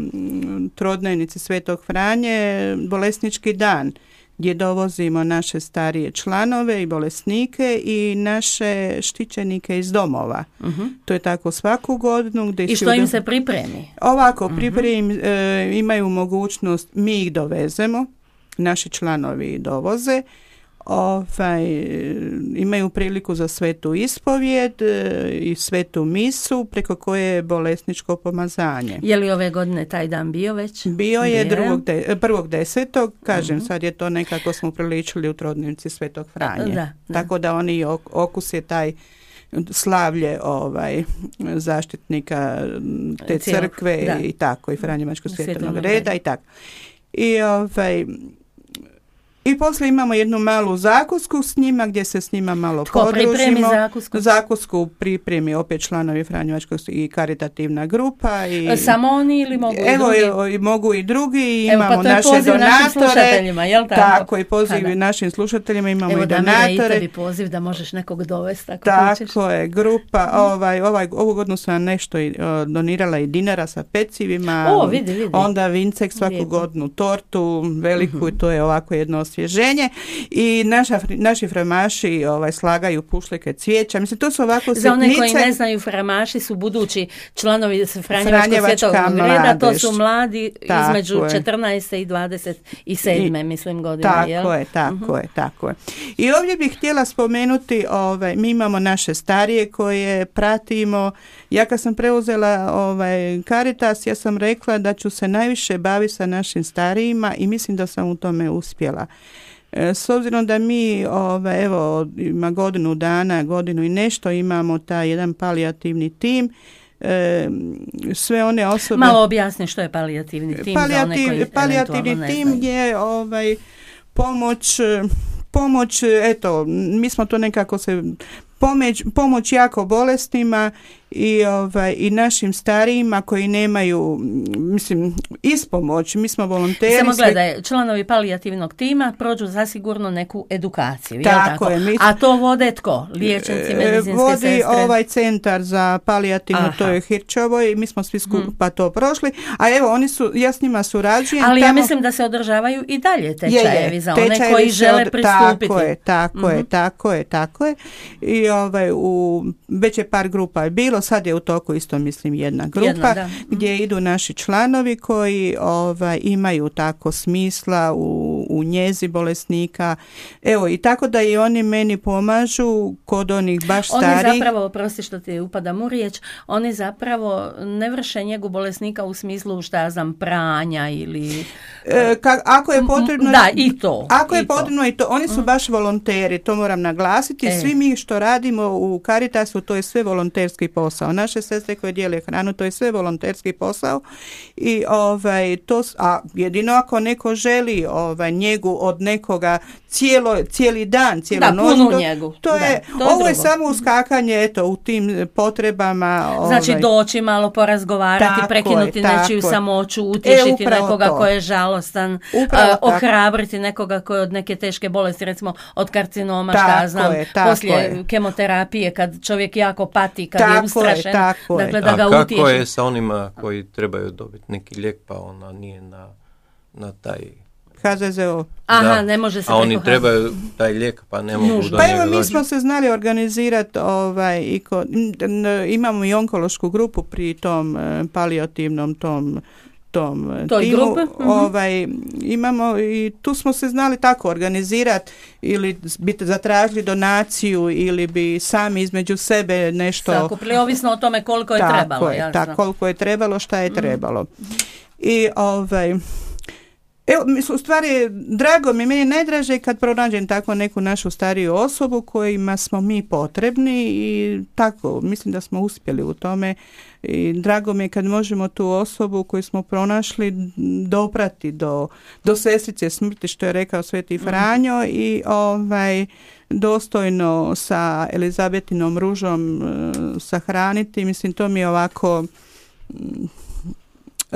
trodnevnici Svetog Franje bolesnički dan gdje dovozimo naše starije članove i bolesnike i naše štićenike iz domova. To je tako svaku godinu. Gdje. I što im se pripremi? Ovako, priprem, e, imaju mogućnost, mi ih dovezemo, naši članovi dovoze, ovaj, imaju priliku za svetu ispovjed e, i svetu misu preko koje je bolesničko pomazanje. Je li ove godine taj dan bio već? Bio je drugog de, prvog desetog, kažem, Mhm. sad je to nekako smo priličili u trodnici Svetog Franje. Da, da. Tako da oni ok- okus je taj slavlje ovaj zaštitnika te Cijelog, crkve da. i tako i Franjevačkog Svjetovnog reda i tako. I ovaj i poslije imamo jednu malu zakusku s njima gdje se s njima malo Tko podružimo. zakusku? Zakusku pripremi opet članovi Franjevačkog i karitativna grupa i E, Samo oni ili mogu i Evo drugi? evo, i mogu i drugi i Evo, pa imamo to je naše poziv našim donatore. slušateljima, jel tako? Tako i poziv Pa da. našim slušateljima imamo Evo i da mi i donatore. tebi poziv da možeš nekog dovesti ako hoćeš. Tako je, grupa, ovaj, ovaj, ovu godinu sam nešto i, donirala i dinara sa pecivima. O, vidi, vidi. Onda vincek svaku Lijepo. godinu tortu, veliku i to je ovako jedno osvježenje. I naša, naši framaši ovaj, slagaju pušlike cvijeća. Mislim, to su ovako Za one koji ne znaju, framaši su budući članovi Franjevačkog Franjevačka svjetovnog reda, to su mladi Tako između je. 14. i 27. mislim godine, Tako jel? je, tako je, tako je. I ovdje bih htjela spomenuti, ovaj, mi imamo naše starije koje pratimo. Ja kad sam preuzela ovaj, Caritas, ja sam rekla da ću se najviše baviti sa našim starijima i mislim da sam u tome uspjela. E, S obzirom da mi, ovaj, evo, ima godinu dana, godinu i nešto, imamo taj jedan palijativni tim, e, sve one osobe... Malo objasni što je palijativni tim za one Palijativ- koji palijativni tim je ovaj pomoć e, pomoć eto mi smo to nekako se pomoć, pomoć jako bolesnima i, ovaj, i našim starijima koji nemaju, mm, mislim, ispomoć, mi smo volonteri. Samo gledaj, članovi palijativnog tima prođu zasigurno neku edukaciju, Tako tako? je, mi- A to vode tko? Liječnici, E, medicinske Vodi sestre? ovaj centar za palijativno, to Aha. Je Hirčovo i mi smo svi skupa to prošli. A evo, oni su, ja s njima surađujem. Ali ja tamo- mislim da se održavaju i dalje Je, je, tečajevi za one tečajevi koji žele od- pristupiti. Tako je, tako je, Mhm. tako je, tako je. I ovaj, u, već je par grupa je bilo, sad je u toku isto mislim jedna grupa Jedna, da. Mhm. gdje idu naši članovi koji ovaj, imaju tako smisla u, u njezi bolesnika. Evo i tako da i oni meni pomažu kod onih baš Oni starijih. zapravo, oprosti što ti upadam u riječ, oni zapravo ne vrše njegu bolesnika u smislu šta ja znam pranja ili... E, ka- ako je potrebno... Da, i to. Ako i je to. potrebno i to, oni su baš volonteri, to moram naglasiti. E. Svi mi što radimo u Caritasu, to je sve volonterski posao. Naše sestre koje dijele hranu, to je sve volonterski posao. I ovaj, to, a jedino ako neko želi ovaj, njegu od nekoga cijelo, cijeli dan, cijelu Da, noć, punu to, njegu. To Da, je, to je ovo je drugo. samo uskakanje eto, u tim potrebama. Znači ovaj, doći malo porazgovarati, Tako je, prekinuti tako nečiju je. samoću, utješiti upravo nekoga to. ko je žalostan, Upravo tako. ohrabriti nekoga ko je od neke teške bolesti, recimo od karcinoma, šta ja Tako znam, je, tako poslije je. kemoterapije, kad čovjek jako pati, kad Tako je je, ustrašen, tako je. dakle da A ga kako utješi. je sa onima koji trebaju dobiti neki lijek pa ona nije na, na taj... HZZO. Aha, da, ne može se A oni trebaju taj lijek pa ne mogu Nužno. do Pa evo mi smo se znali organizirati ovaj, i ko- imamo i onkološku grupu pri tom e, palijativnom tom tom e, Toj timu. mhm. Ovaj, imamo i tu smo se znali tako organizirati ili bi zatražili donaciju ili bi sami između sebe nešto Sakupili, ovisno o tome koliko je tako trebalo, je, jasno. tako, koliko je trebalo, šta je trebalo. I ovaj, Evo, u stvari, drago mi, meni je najdraže kad pronađem tako neku našu stariju osobu kojima smo mi potrebni i tako, mislim da smo uspjeli u tome i drago mi je kad možemo tu osobu koju smo pronašli doprati do, do sestrice smrti, što je rekao Sveti Franjo i ovaj dostojno sa Elizabetinom ružom e, sahraniti, mislim to mi je ovako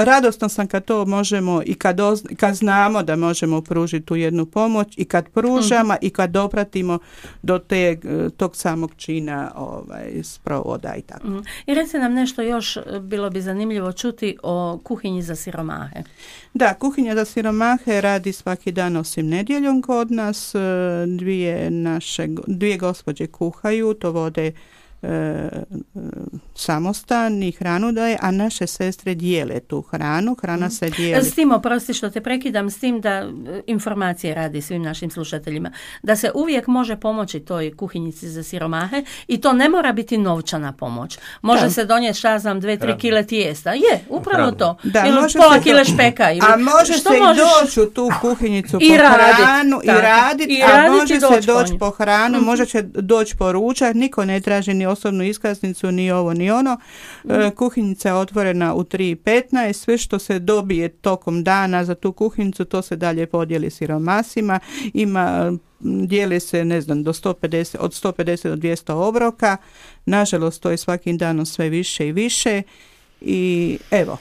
radosno sam kad to možemo i kad, dozn- kad znamo da možemo pružiti tu jednu pomoć i kad pružamo i kad dopratimo do te, e, tog samog čina ovaj, sprovoda i tako. Mhm. I reci nam nešto još, e, bilo bi zanimljivo čuti o kuhinji za siromahe. Da, kuhinja za siromahe radi svaki dan osim nedjeljom kod nas. E, Dvije naše, dvije gospođe kuhaju, to vode e, samostan i hranu daje, a naše sestre dijele tu hranu. Hrana se dijeli. S tim, oprosti što te prekidam, s tim da e, informacije radi svim našim slušateljima, da se uvijek može pomoći toj kuhinjici za siromahe i to ne mora biti novčana pomoć. Može Da. se donijeti, šta znam, dve, tri kile tijesta. Je, upravo to. Da, ili može pola se kile špeka. Ili, A može što se možeš? doći u tu kuhinjicu I po radit, hranu i raditi, a može se doći po hranu, može će doći po ručak, niko ne traži ni osobnu iskaznicu, ni ovo, ni ono. E, kuhinjica je otvorena u 3.15, sve što se dobije tokom dana za tu kuhinjicu, to se dalje podijeli siromasima, ima dijeli se, ne znam, do 150, od 150 do 200 obroka. Nažalost, to je svakim danom sve više i više. I evo,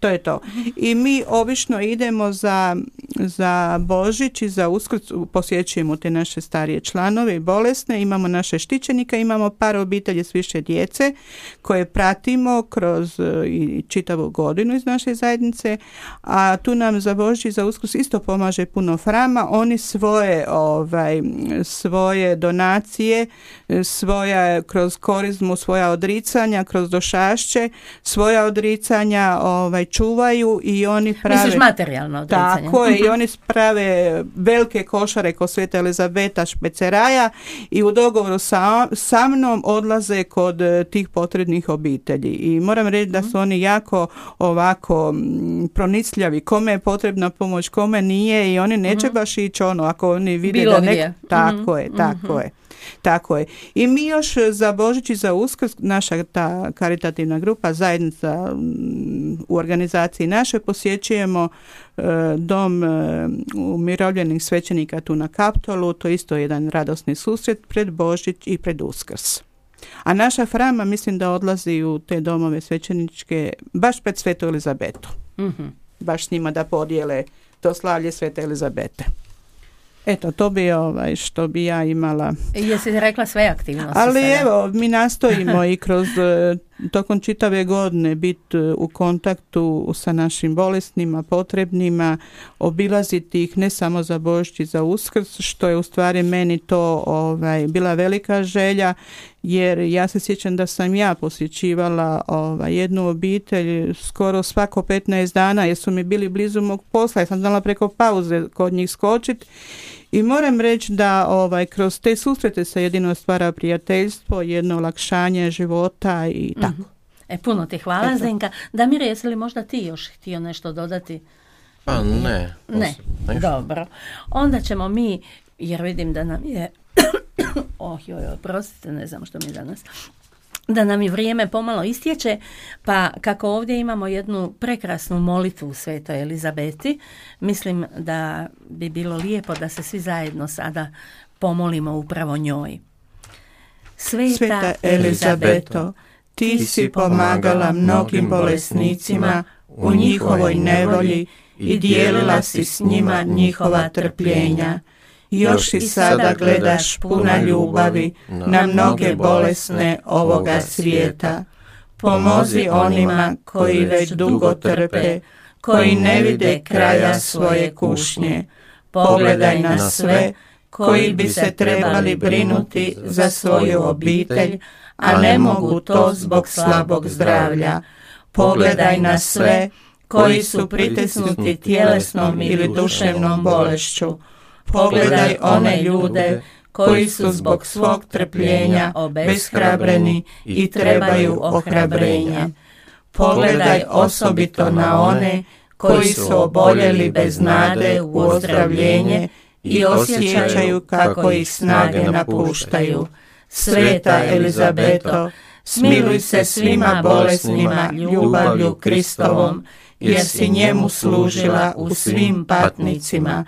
to je to. I mi obično idemo za, za Božić i za Uskrs, posjećujemo te naše starije članove i bolesne, imamo naše štićenika, imamo par obitelji s više djece koje pratimo kroz e, i čitavu godinu iz naše zajednice, a tu nam za Božić i za Uskrs isto pomaže puno frama, oni svoje ovaj svoje donacije, e, svoja kroz korizmu, svoja odricanja, kroz došašće, svoja odricanja ovaj čuvaju i oni prave Misliš materijalno odricanje? tako je, i Mhm. oni sprave velike košare ko Sveta Elizabeta špeceraja i u dogovoru sa, sa mnom odlaze kod e, tih potrebnih obitelji. I moram reći Mhm. da su oni jako ovako mm, pronicljavi, kome je potrebna pomoć, kome nije i oni neće baš ići ono ako oni vide Mhm. Bilo da nek-. Tako Mhm, je, tako je. Tako je. I mi još za Božić i za Uskrs, naša ta karitativna grupa, zajednica mm, u organizaciji našoj, posjećujemo e, dom e, umirovljenih svećenika tu na Kaptolu. To je isto jedan radosni susret pred Božić i pred Uskrs. A naša frama mislim da odlazi u te domove svećeničke baš pred Svetu Elizabetu. Mhm. Baš s njima da podijele to slavlje Svete Elizabete. Eto, to bi ovaj, što bi ja imala. Jesi rekla sve aktivnosti Ali sada? evo, mi nastojimo i kroz e, tokom čitave godine biti e, u kontaktu sa našim bolesnima, potrebnima, obilaziti ih ne samo za Božić i za Uskrs, što je u stvari meni to ovaj, bila velika želja, jer ja se sjećam da sam ja posjećivala ovaj, jednu obitelj skoro svako 15 dana, jer su mi bili blizu mog posla, ja sam znala preko pauze kod njih skočiti i moram reći da ovaj kroz te susrete se jedino stvara prijateljstvo, jedno olakšanje života i tako. E, puno ti hvala, Eto. Zdenka. Damir, jesi li možda ti još htio nešto dodati? Pa ne. Ne, posebno nešto. dobro. Onda ćemo mi, jer vidim da nam je, oh joj, oprostite, ne znam što mi je danas, da nam i vrijeme pomalo istječe, pa kako ovdje imamo jednu prekrasnu molitvu u Svetoj Elizabeti, mislim da bi bilo lijepo da se svi zajedno sada pomolimo upravo njoj. Sveta, Sveta Elizabeto, ti si pomagala mnogim bolesnicima u njihovoj nevolji i dijelila si s njima njihova trpljenja. Još i sada gledaš puna ljubavi na mnoge bolesne ovoga svijeta. Pomozi onima koji već dugo trpe, koji ne vide kraja svoje kušnje. Pogledaj na sve koji bi se trebali brinuti za svoju obitelj, a ne mogu to zbog slabog zdravlja. Pogledaj na sve koji su pritisnuti tjelesnom ili duševnom bolešću. Pogledaj one ljude koji su zbog svog trpljenja obeshrabreni i trebaju ohrabrenje. Pogledaj osobito na one koji su oboljeli bez nade u ozdravljenje i osjećaju kako ih snage napuštaju. Sveta Elizabeto, smiluj se svima bolesnima ljubavlju Kristovom, jer si njemu služila u svim patnicima.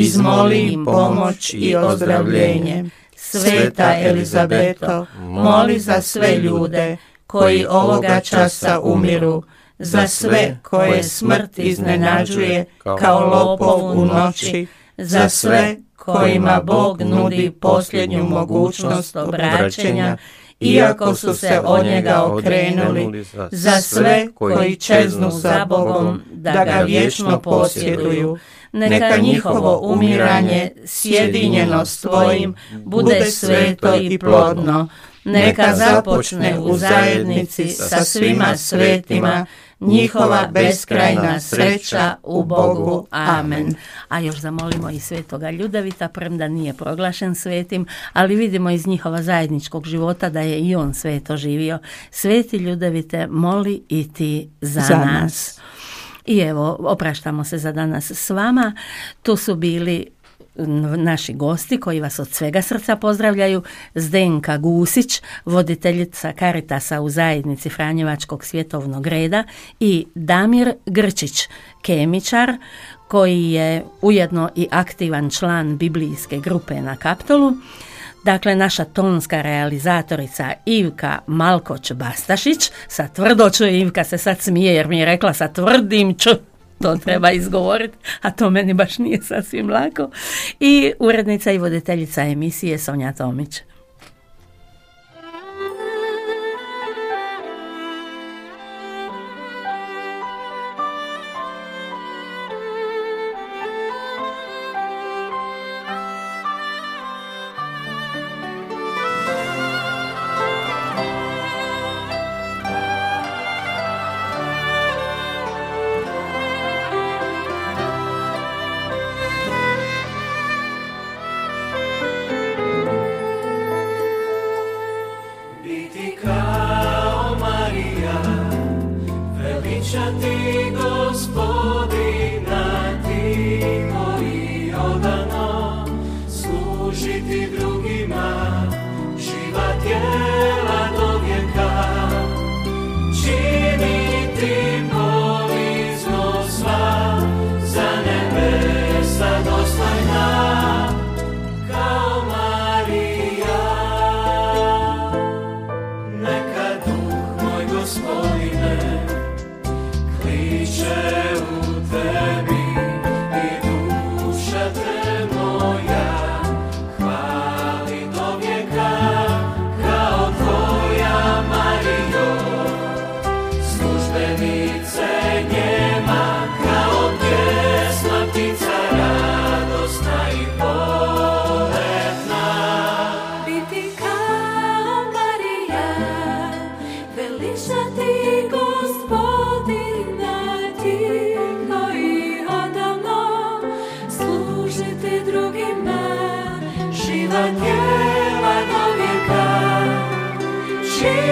Izmoli im pomoć i ozdravljenje. Sveta Elizabeto, moli za sve ljude koji ovoga časa umiru, za sve koje smrt iznenađuje kao lopov u noći, za sve kojima Bog nudi posljednju mogućnost obraćenja, iako su se od njega okrenuli, za sve koji čeznu za Bogom da ga vječno posjeduju. Neka njihovo umiranje sjedinjeno s Tvojim bude sveto i plodno. Neka započne u zajednici sa svima svetima njihova beskrajna sreća u Bogu. Amen. A još zamolimo i svetoga Ljudevita, premda nije proglašen svetim, ali vidimo iz njihova zajedničkog života da je i on sveto živio. Sveti Ljudevite, moli i ti za, Za nas. nas. I evo, opraštamo se za danas s vama. Tu su bili naši gosti koji vas od svega srca pozdravljaju. Zdenka Gusić, voditeljica Karitasa u zajednici Franjevačkog svjetovnog reda i Damir Grčić, kemičar koji je ujedno i aktivan član biblijske grupe na Kaptolu. Dakle, naša tonska realizatorica Ivka Malkoć-Bastašić, sa tvrdoću Ivka se sad smije jer mi je rekla sa tvrdim ću, to treba izgovoriti, a to meni baš nije sasvim lako. I urednica i voditeljica emisije Sonja Tomić. change.